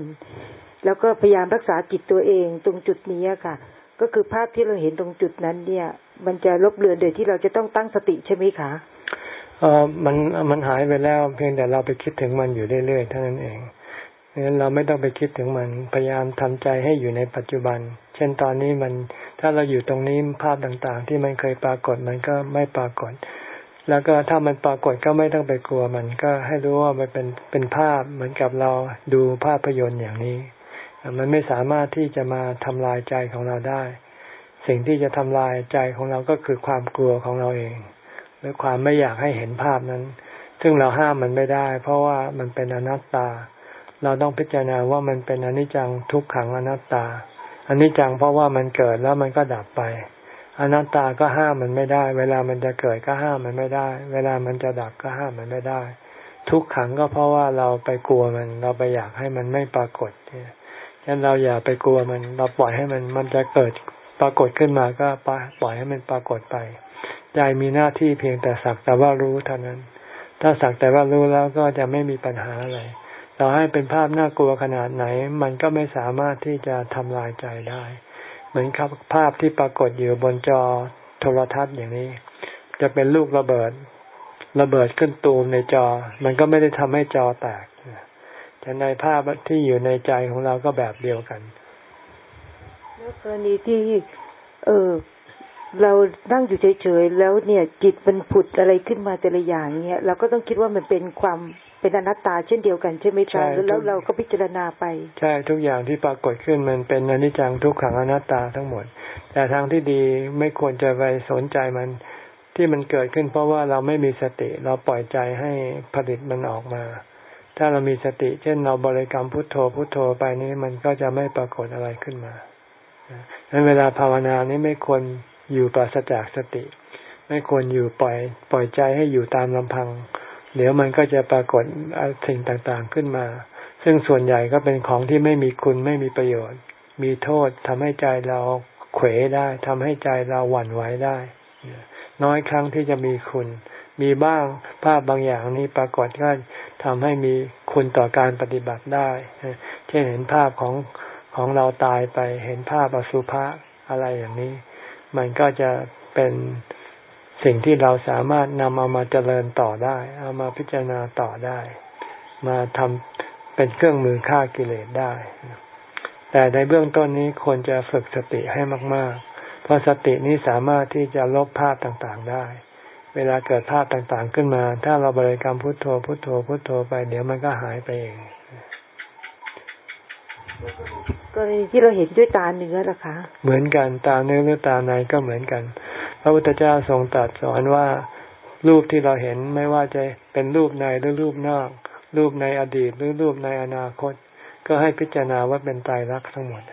D: แล้วก็พยายามรักษาจิตตัวเอง ตรงจุดนี้ค่ะ ก็คือภาพที่เราเห็นตรงจุดนั้น เนี่ย มันจะลบเลือนโดยที่เราจะต้องตั้งสติใช่ไหมคะ
A: เออมันมันหายไปแล้ว เพียงแต่เราไปคิดถึงมันอยู่เรื่อยๆเท่านั้นเอง งั้นเราไม่ต้องไปคิดถึงมันพยายามทำใจให้อยู่ในปัจจุบัน เช่นตอนนี้มันถ้าเราอยู่ตรงนี้ภาพต่างๆ ที่มันเคยปรากฏมันก็ไม่ปรากฏ แล้วก็ถ้ามันปรากฏก็ไม่ต้องไปกลัวมันก็ให้รู้ว่ามันเป็นเป็นภาพเหมือนกับเราดูภาพยนตร์อย่างนี้ มันไม่สามารถที่จะมาทำลายใจของเราได้ สิ่งที่จะทำลายใจของเราก็คือความกลัวของเราเองหรือความไม่อยากให้เห็นภาพนั้น ซึ่งเราห้ามมันไม่ได้ เพราะว่ามันเป็นอนัตตา เราต้องพิจารณาว่ามันเป็นอนิจจังทุกขังอนัตตาอนิจจังเพราะว่ามันเกิดแล้วมันก็ดับไป อนัตตาก็ห้ามมันไม่ได้ เวลามันจะเกิดก็ห้ามมันไม่ได้ เวลามันจะดับก็ห้ามมันไม่ได้ ทุกขังก็เพราะว่าเราไปกลัวมัน เราไปอยากให้มันไม่ปรากฏฉะนั้นเราอย่าไปกลัวมัน เราปล่อยให้มันมันจะเกิดปรากฏขึ้นมาก็ปล่อยให้มันปรากฏไป ใจมีหน้าที่เพียงแต่สักแต่ว่ารู้เท่านั้น ถ้าสักแต่ว่ารู้แล้วก็จะไม่มีปัญหาอะไร เราให้เป็นภาพน่ากลัวขนาดไหน มันก็ไม่สามารถที่จะทำลายใจได้ เหมือนครับภาพที่ปรากฏอยู่บนจอโทรทัศน์อย่างนี้ จะเป็นลูกระเบิด ระเบิดขึ้นตูมในจอ มันก็ไม่ได้ทำให้จอแตกแต่ในภาพที่อยู่ในใจของเราก็แบบเดียวกัน
D: แล้วกรณีที่ เออ เรานั่งอยู่เฉยๆแล้วเนี่ย จิตมันผุดอะไรขึ้นมาแต่ละอย่างเนี่ยเราก็ต้องคิดว่ามันเป็นความเป็นอนัตตาเช่นเดียวกันใช่ไหมคะแล้วเราก็พิจารณาไป
A: ใช่ทุกอย่างที่ปรากฏขึ้นมันเป็นอนิจจังทุกขังอนัตตาทั้งหมด แต่ทางที่ดีไม่ควรจะไปสนใจมันที่มันเกิดขึ้นเพราะว่าเราไม่มีสติเราปล่อยใจให้ผลิตมันออกมา ถ้าเรามีสติ เช่นเราบริกรรมพุทโธพุทโธไปนี้มันก็จะไม่ปรากฏอะไรขึ้นมาดังนั้นเวลาภาวนานี้ไม่ควร อยู่ปราศจากสติ ไม่ควรอยู่ปล่อยปล่อยใจให้อยู่ตามลำพัง เดี๋ยวมันก็จะปรากฏสิ่งต่างๆขึ้นมา ซึ่งส่วนใหญ่ก็เป็นของที่ไม่มีคุณไม่มีประโยชน์ มีโทษทำให้ใจเราเขวได้ทำให้ใจเราหวั่นไหวได้ น้อยครั้งที่จะมีคุณ มีบ้างภาพบางอย่างนี้ปรากฏก็ทำให้มีคุณต่อการปฏิบัติได้ เช่นเห็นภาพของของเราตายไป เห็นภาพอสุภะอะไรอย่างนี้ มันก็จะเป็นสิ่งที่เราสามารถนำเอามาเจริญต่อได้ เอามาพิจารณาต่อได้ มาทำเป็นเครื่องมือฆ่ากิเลสได้ แต่ในเบื้องต้นนี้ควรจะฝึกสติให้มาก ๆ เพราะสตินี้สามารถที่จะลบภาพต่างๆได้ เวลาเกิดภาพต่างๆขึ้นมา ถ้าเราบริกรรมพุทโธพุทโธพุทโธไป เดี๋ยวมันก็หายไปเอง
D: กรณีที่เราเห็นด้วยตาเนื้อล่ะคะ
A: เหมือนกันตาเนื้อหรือตาในก็เหมือนกัน พระพุทธเจ้าทรงตรัสสอนว่ารูปที่เราเห็นไม่ว่าจะเป็นรูปในหรือรูปนอก รูปในอดีตหรือรูปในอนาคต ก็ให้พิจารณาว่าเป็นตายรักทั้งหมด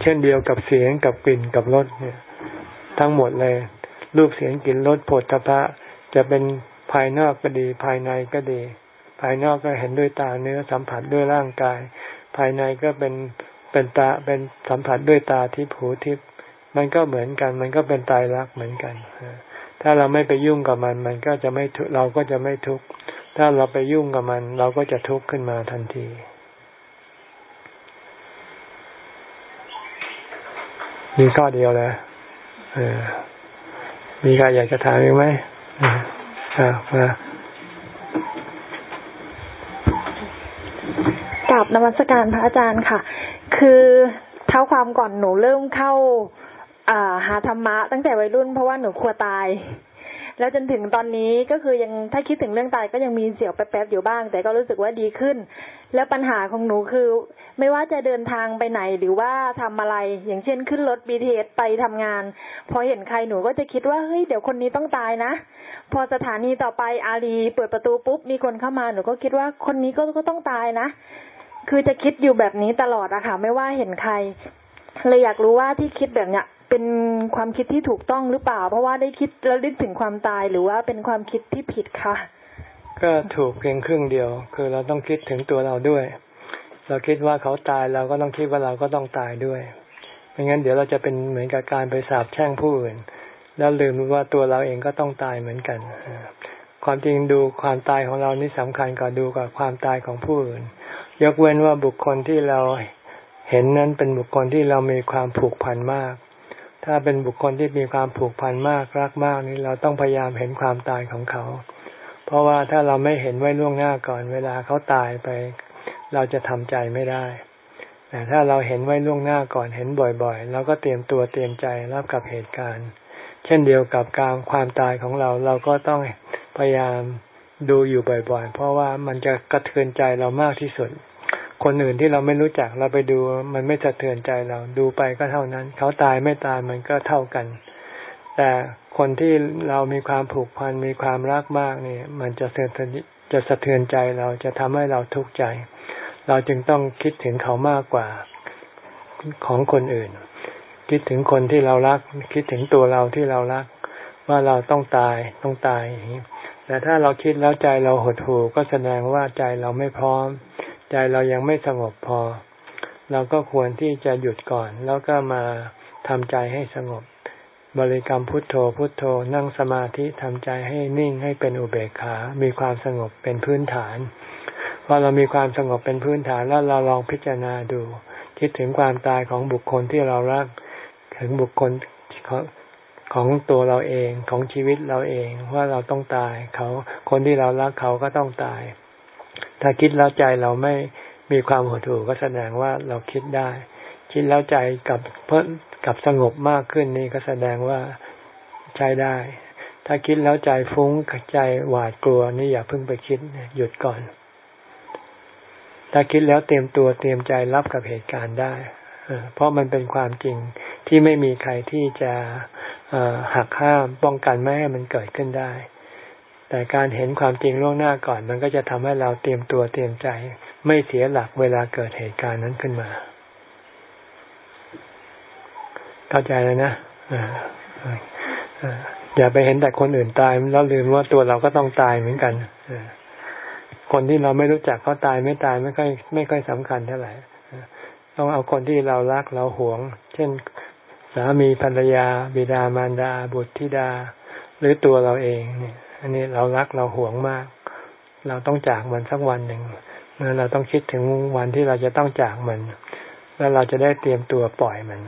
A: เช่นเดียวกับเสียงกับกลิ่นกับรสเนี่ย ทั้งหมดเลย รูปเสียงกลิ่นรสผลทพะจะเป็นภายนอกก็ดีภายในก็ดี ภายนอกก็เห็นด้วยตาเนื้อสัมผัสด้วยร่างกาย ภายในก็เป็นเป็นตาเป็นสัมผัสด้วยตาทิพหูทิพมันก็เหมือนกัน มันก็เป็นตายรักเหมือนกันถ้าเราไม่ไปยุ่งกับมัน มันก็จะไม่เราก็จะไม่ทุกข์ถ้าเราไปยุ่งกับมัน เราก็จะทุกข์ขึ้นมาทันทีมีข้อเดียวแล้วมีใครอยากจะถามอีกไหมอ่ามา
E: กับ นมัสการพระอาจารย์ค่ะ คือเท่าความก่อนหนูเริ่มเข้าอ่าหาธรรมะตั้งแต่วัยรุ่นเพราะว่าหนูกลัวตาย แล้วจนถึงตอนนี้ก็คือยังถ้าคิดถึงเรื่องตายก็ยังมีเสียวแป๊บๆอยู่บ้าง แต่ก็รู้สึกว่าดีขึ้น แล้วปัญหาของหนูคือ ไม่ว่าจะเดินทางไปไหนหรือว่าทำอะไร อย่างเช่นขึ้นรถบีเอสไปทำงาน พอเห็นใครหนูก็จะคิดว่าเฮ้ยเดี๋ยวคนนี้ต้องตายนะพอสถานีต่อไปอารีเปิดประตูปุ๊บมีคนเข้ามาหนูก็คิดว่าคนนี้ก็ก็ต้องตายนะ คือจะคิดอยู่แบบนี้ตลอดอะค่ะ ไม่ว่าเห็นใคร เลยอยากรู้ว่าที่คิดแบบเนี้ยเป็นความคิดที่ถูกต้องหรือเปล่า เพราะว่าได้คิดแล้วนึกถึงความตายหรือว่าเป็นความคิดที่ผิดค่ะ
A: ก็ถูกเพียงครึ่งเดียว คือเราต้องคิดถึงตัวเราด้วย เราคิดว่าเขาตายเราก็ต้องคิดว่าเราก็ต้องตายด้วยไม่งั้นเดี๋ยวเราจะเป็นเหมือนกับการไปสาบแช่งผู้อื่น แล้วลืมว่าตัวเราเองก็ต้องตายเหมือนกันความจริงดูความตายของเรานี่สำคัญกว่าดูกับความตายของผู้อื่น ยกเว้นว่าบุคคลที่เราเห็นนั้นเป็นบุคคลที่เรามีความผูกพันมาก ถ้าเป็นบุคคลที่มีความผูกพันมากรักมากนี่เราต้องพยายามเห็นความตายของเขา เพราะว่าถ้าเราไม่เห็นไว้ล่วงหน้าก่อนเวลาเขาตายไป เราจะทำใจไม่ได้ แต่ถ้าเราเห็นไว้ล่วงหน้าก่อนเห็นบ่อยๆเราก็เตรียมตัวเตรียมใจรับกับเหตุการณ์ เช่นเดียวกับการความตายของเราเราก็ต้องพยายามดูอยู่บ่อยๆ เพราะว่ามันจะกระเทือนใจเรามากที่สุด คนอื่นที่เราไม่รู้จักเราไปดูมันไม่สะเทือนใจเราดูไปก็เท่านั้น เขาตายไม่ตายมันก็เท่ากัน แต่คนที่เรามีความผูกพันมีความรักมากนี่มันจะเทือนจะสะเทือนใจเราจะทำให้เราทุกข์ใจ เราจึงต้องคิดถึงเขามากกว่าของคนอื่น คิดถึงคนที่เรารัก คิดถึงตัวเราที่เรารัก ว่าเราต้องตายต้องตายอย่างนี้แต่ถ้าเราคิดแล้วใจเราหดหู่ก็แสดงว่าใจเราไม่พร้อม ใจเรายังไม่สงบพอ เราก็ควรที่จะหยุดก่อน แล้วก็มาทำใจให้สงบ บริกรรมพุทโธพุทโธนั่งสมาธิทำใจให้นิ่งให้เป็นอุเบกขา มีความสงบเป็นพื้นฐานพอเรามีความสงบเป็นพื้นฐานแล้วเราลองพิจารณาดู คิดถึงความตายของบุคคลที่เรารัก ถึงบุคคลของตัวเราเองของชีวิตเราเองว่าเราต้องตาย เขาคนที่เรารักเขาก็ต้องตาย ถ้าคิดแล้วใจเราไม่มีความหดหู่ก็แสดงว่าเราคิดได้ คิดแล้วใจกับเพิ่มกับสงบมากขึ้นนี่ก็แสดงว่าใช้ได้ ถ้าคิดแล้วใจฟุ้งใจหวาดกลัวนี่อย่าเพิ่งไปคิดหยุดก่อน ถ้าคิดแล้วเตรียมตัวเตรียมใจรับกับเหตุการณ์ได้เพราะมันเป็นความจริงที่ไม่มีใครที่จะหักห้ามป้องกันไม่ให้มันเกิดขึ้นได้ แต่การเห็นความจริงล่วงหน้าก่อน มันก็จะทำให้เราเตรียมตัวเตรียมใจ ไม่เสียหลักเวลาเกิดเหตุการณ์นั้นขึ้นมา เข้าใจเลยนะอย่าไปเห็นแต่คนอื่นตายแล้วลืมว่าตัวเราก็ต้องตายเหมือนกันคนที่เราไม่รู้จักเขาตายไม่ตายไม่ค่อยไม่ค่อยสำคัญเท่าไหร่ต้องเอาคนที่เรารักเราหวง เช่นสามีภรรยา บิดามารดา บุตรธิดา หรือตัวเราเองเนี่ย อันนี้เรารักเราหวงมาก เราต้องจากมันสักวันหนึ่งเราต้องคิดถึงวันที่เราจะต้องจากมัน แล้วเราจะได้เตรียมตัวปล่อยมัน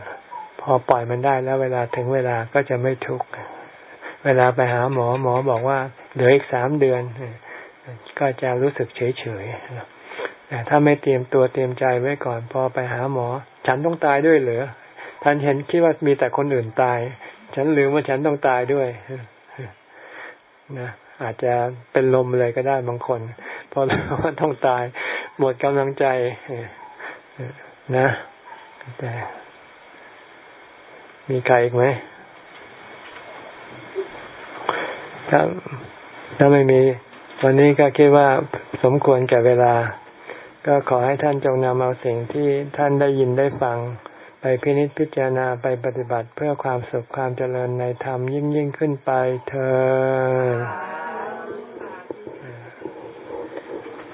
A: พอปล่อยมันได้แล้วเวลาถึงเวลาก็จะไม่ทุกข์เวลาไปหาหมอหมอบอกว่าเหลืออีกสามเดือน ก็จะรู้สึกเฉยเฉยแต่ถ้าไม่เตรียมตัวเตรียมใจไว้ก่อน พอไปหาหมอ ฉันต้องตายด้วยเหรือท่านเห็นคิดว่ามีแต่คนอื่นตาย ฉันลืมว่าฉันต้องตายด้วย นะอาจจะเป็นลมเลยก็ได้บางคนเพราะรู้ว่าต้องตายหมดกำลังใจนะแต่มีใครอีกไหมถ้าถ้าไม่มี วันนี้ก็คิดว่าสมควรแก่เวลา ก็ขอให้ท่านจงนำเอาสิ่งที่ท่านได้ยินได้ฟัง ไปพินิจพิจารณาไปปฏิบัติเพื่อความสุขความเจริญในธรรมยิ่งยิ่งขึ้นไปเธอ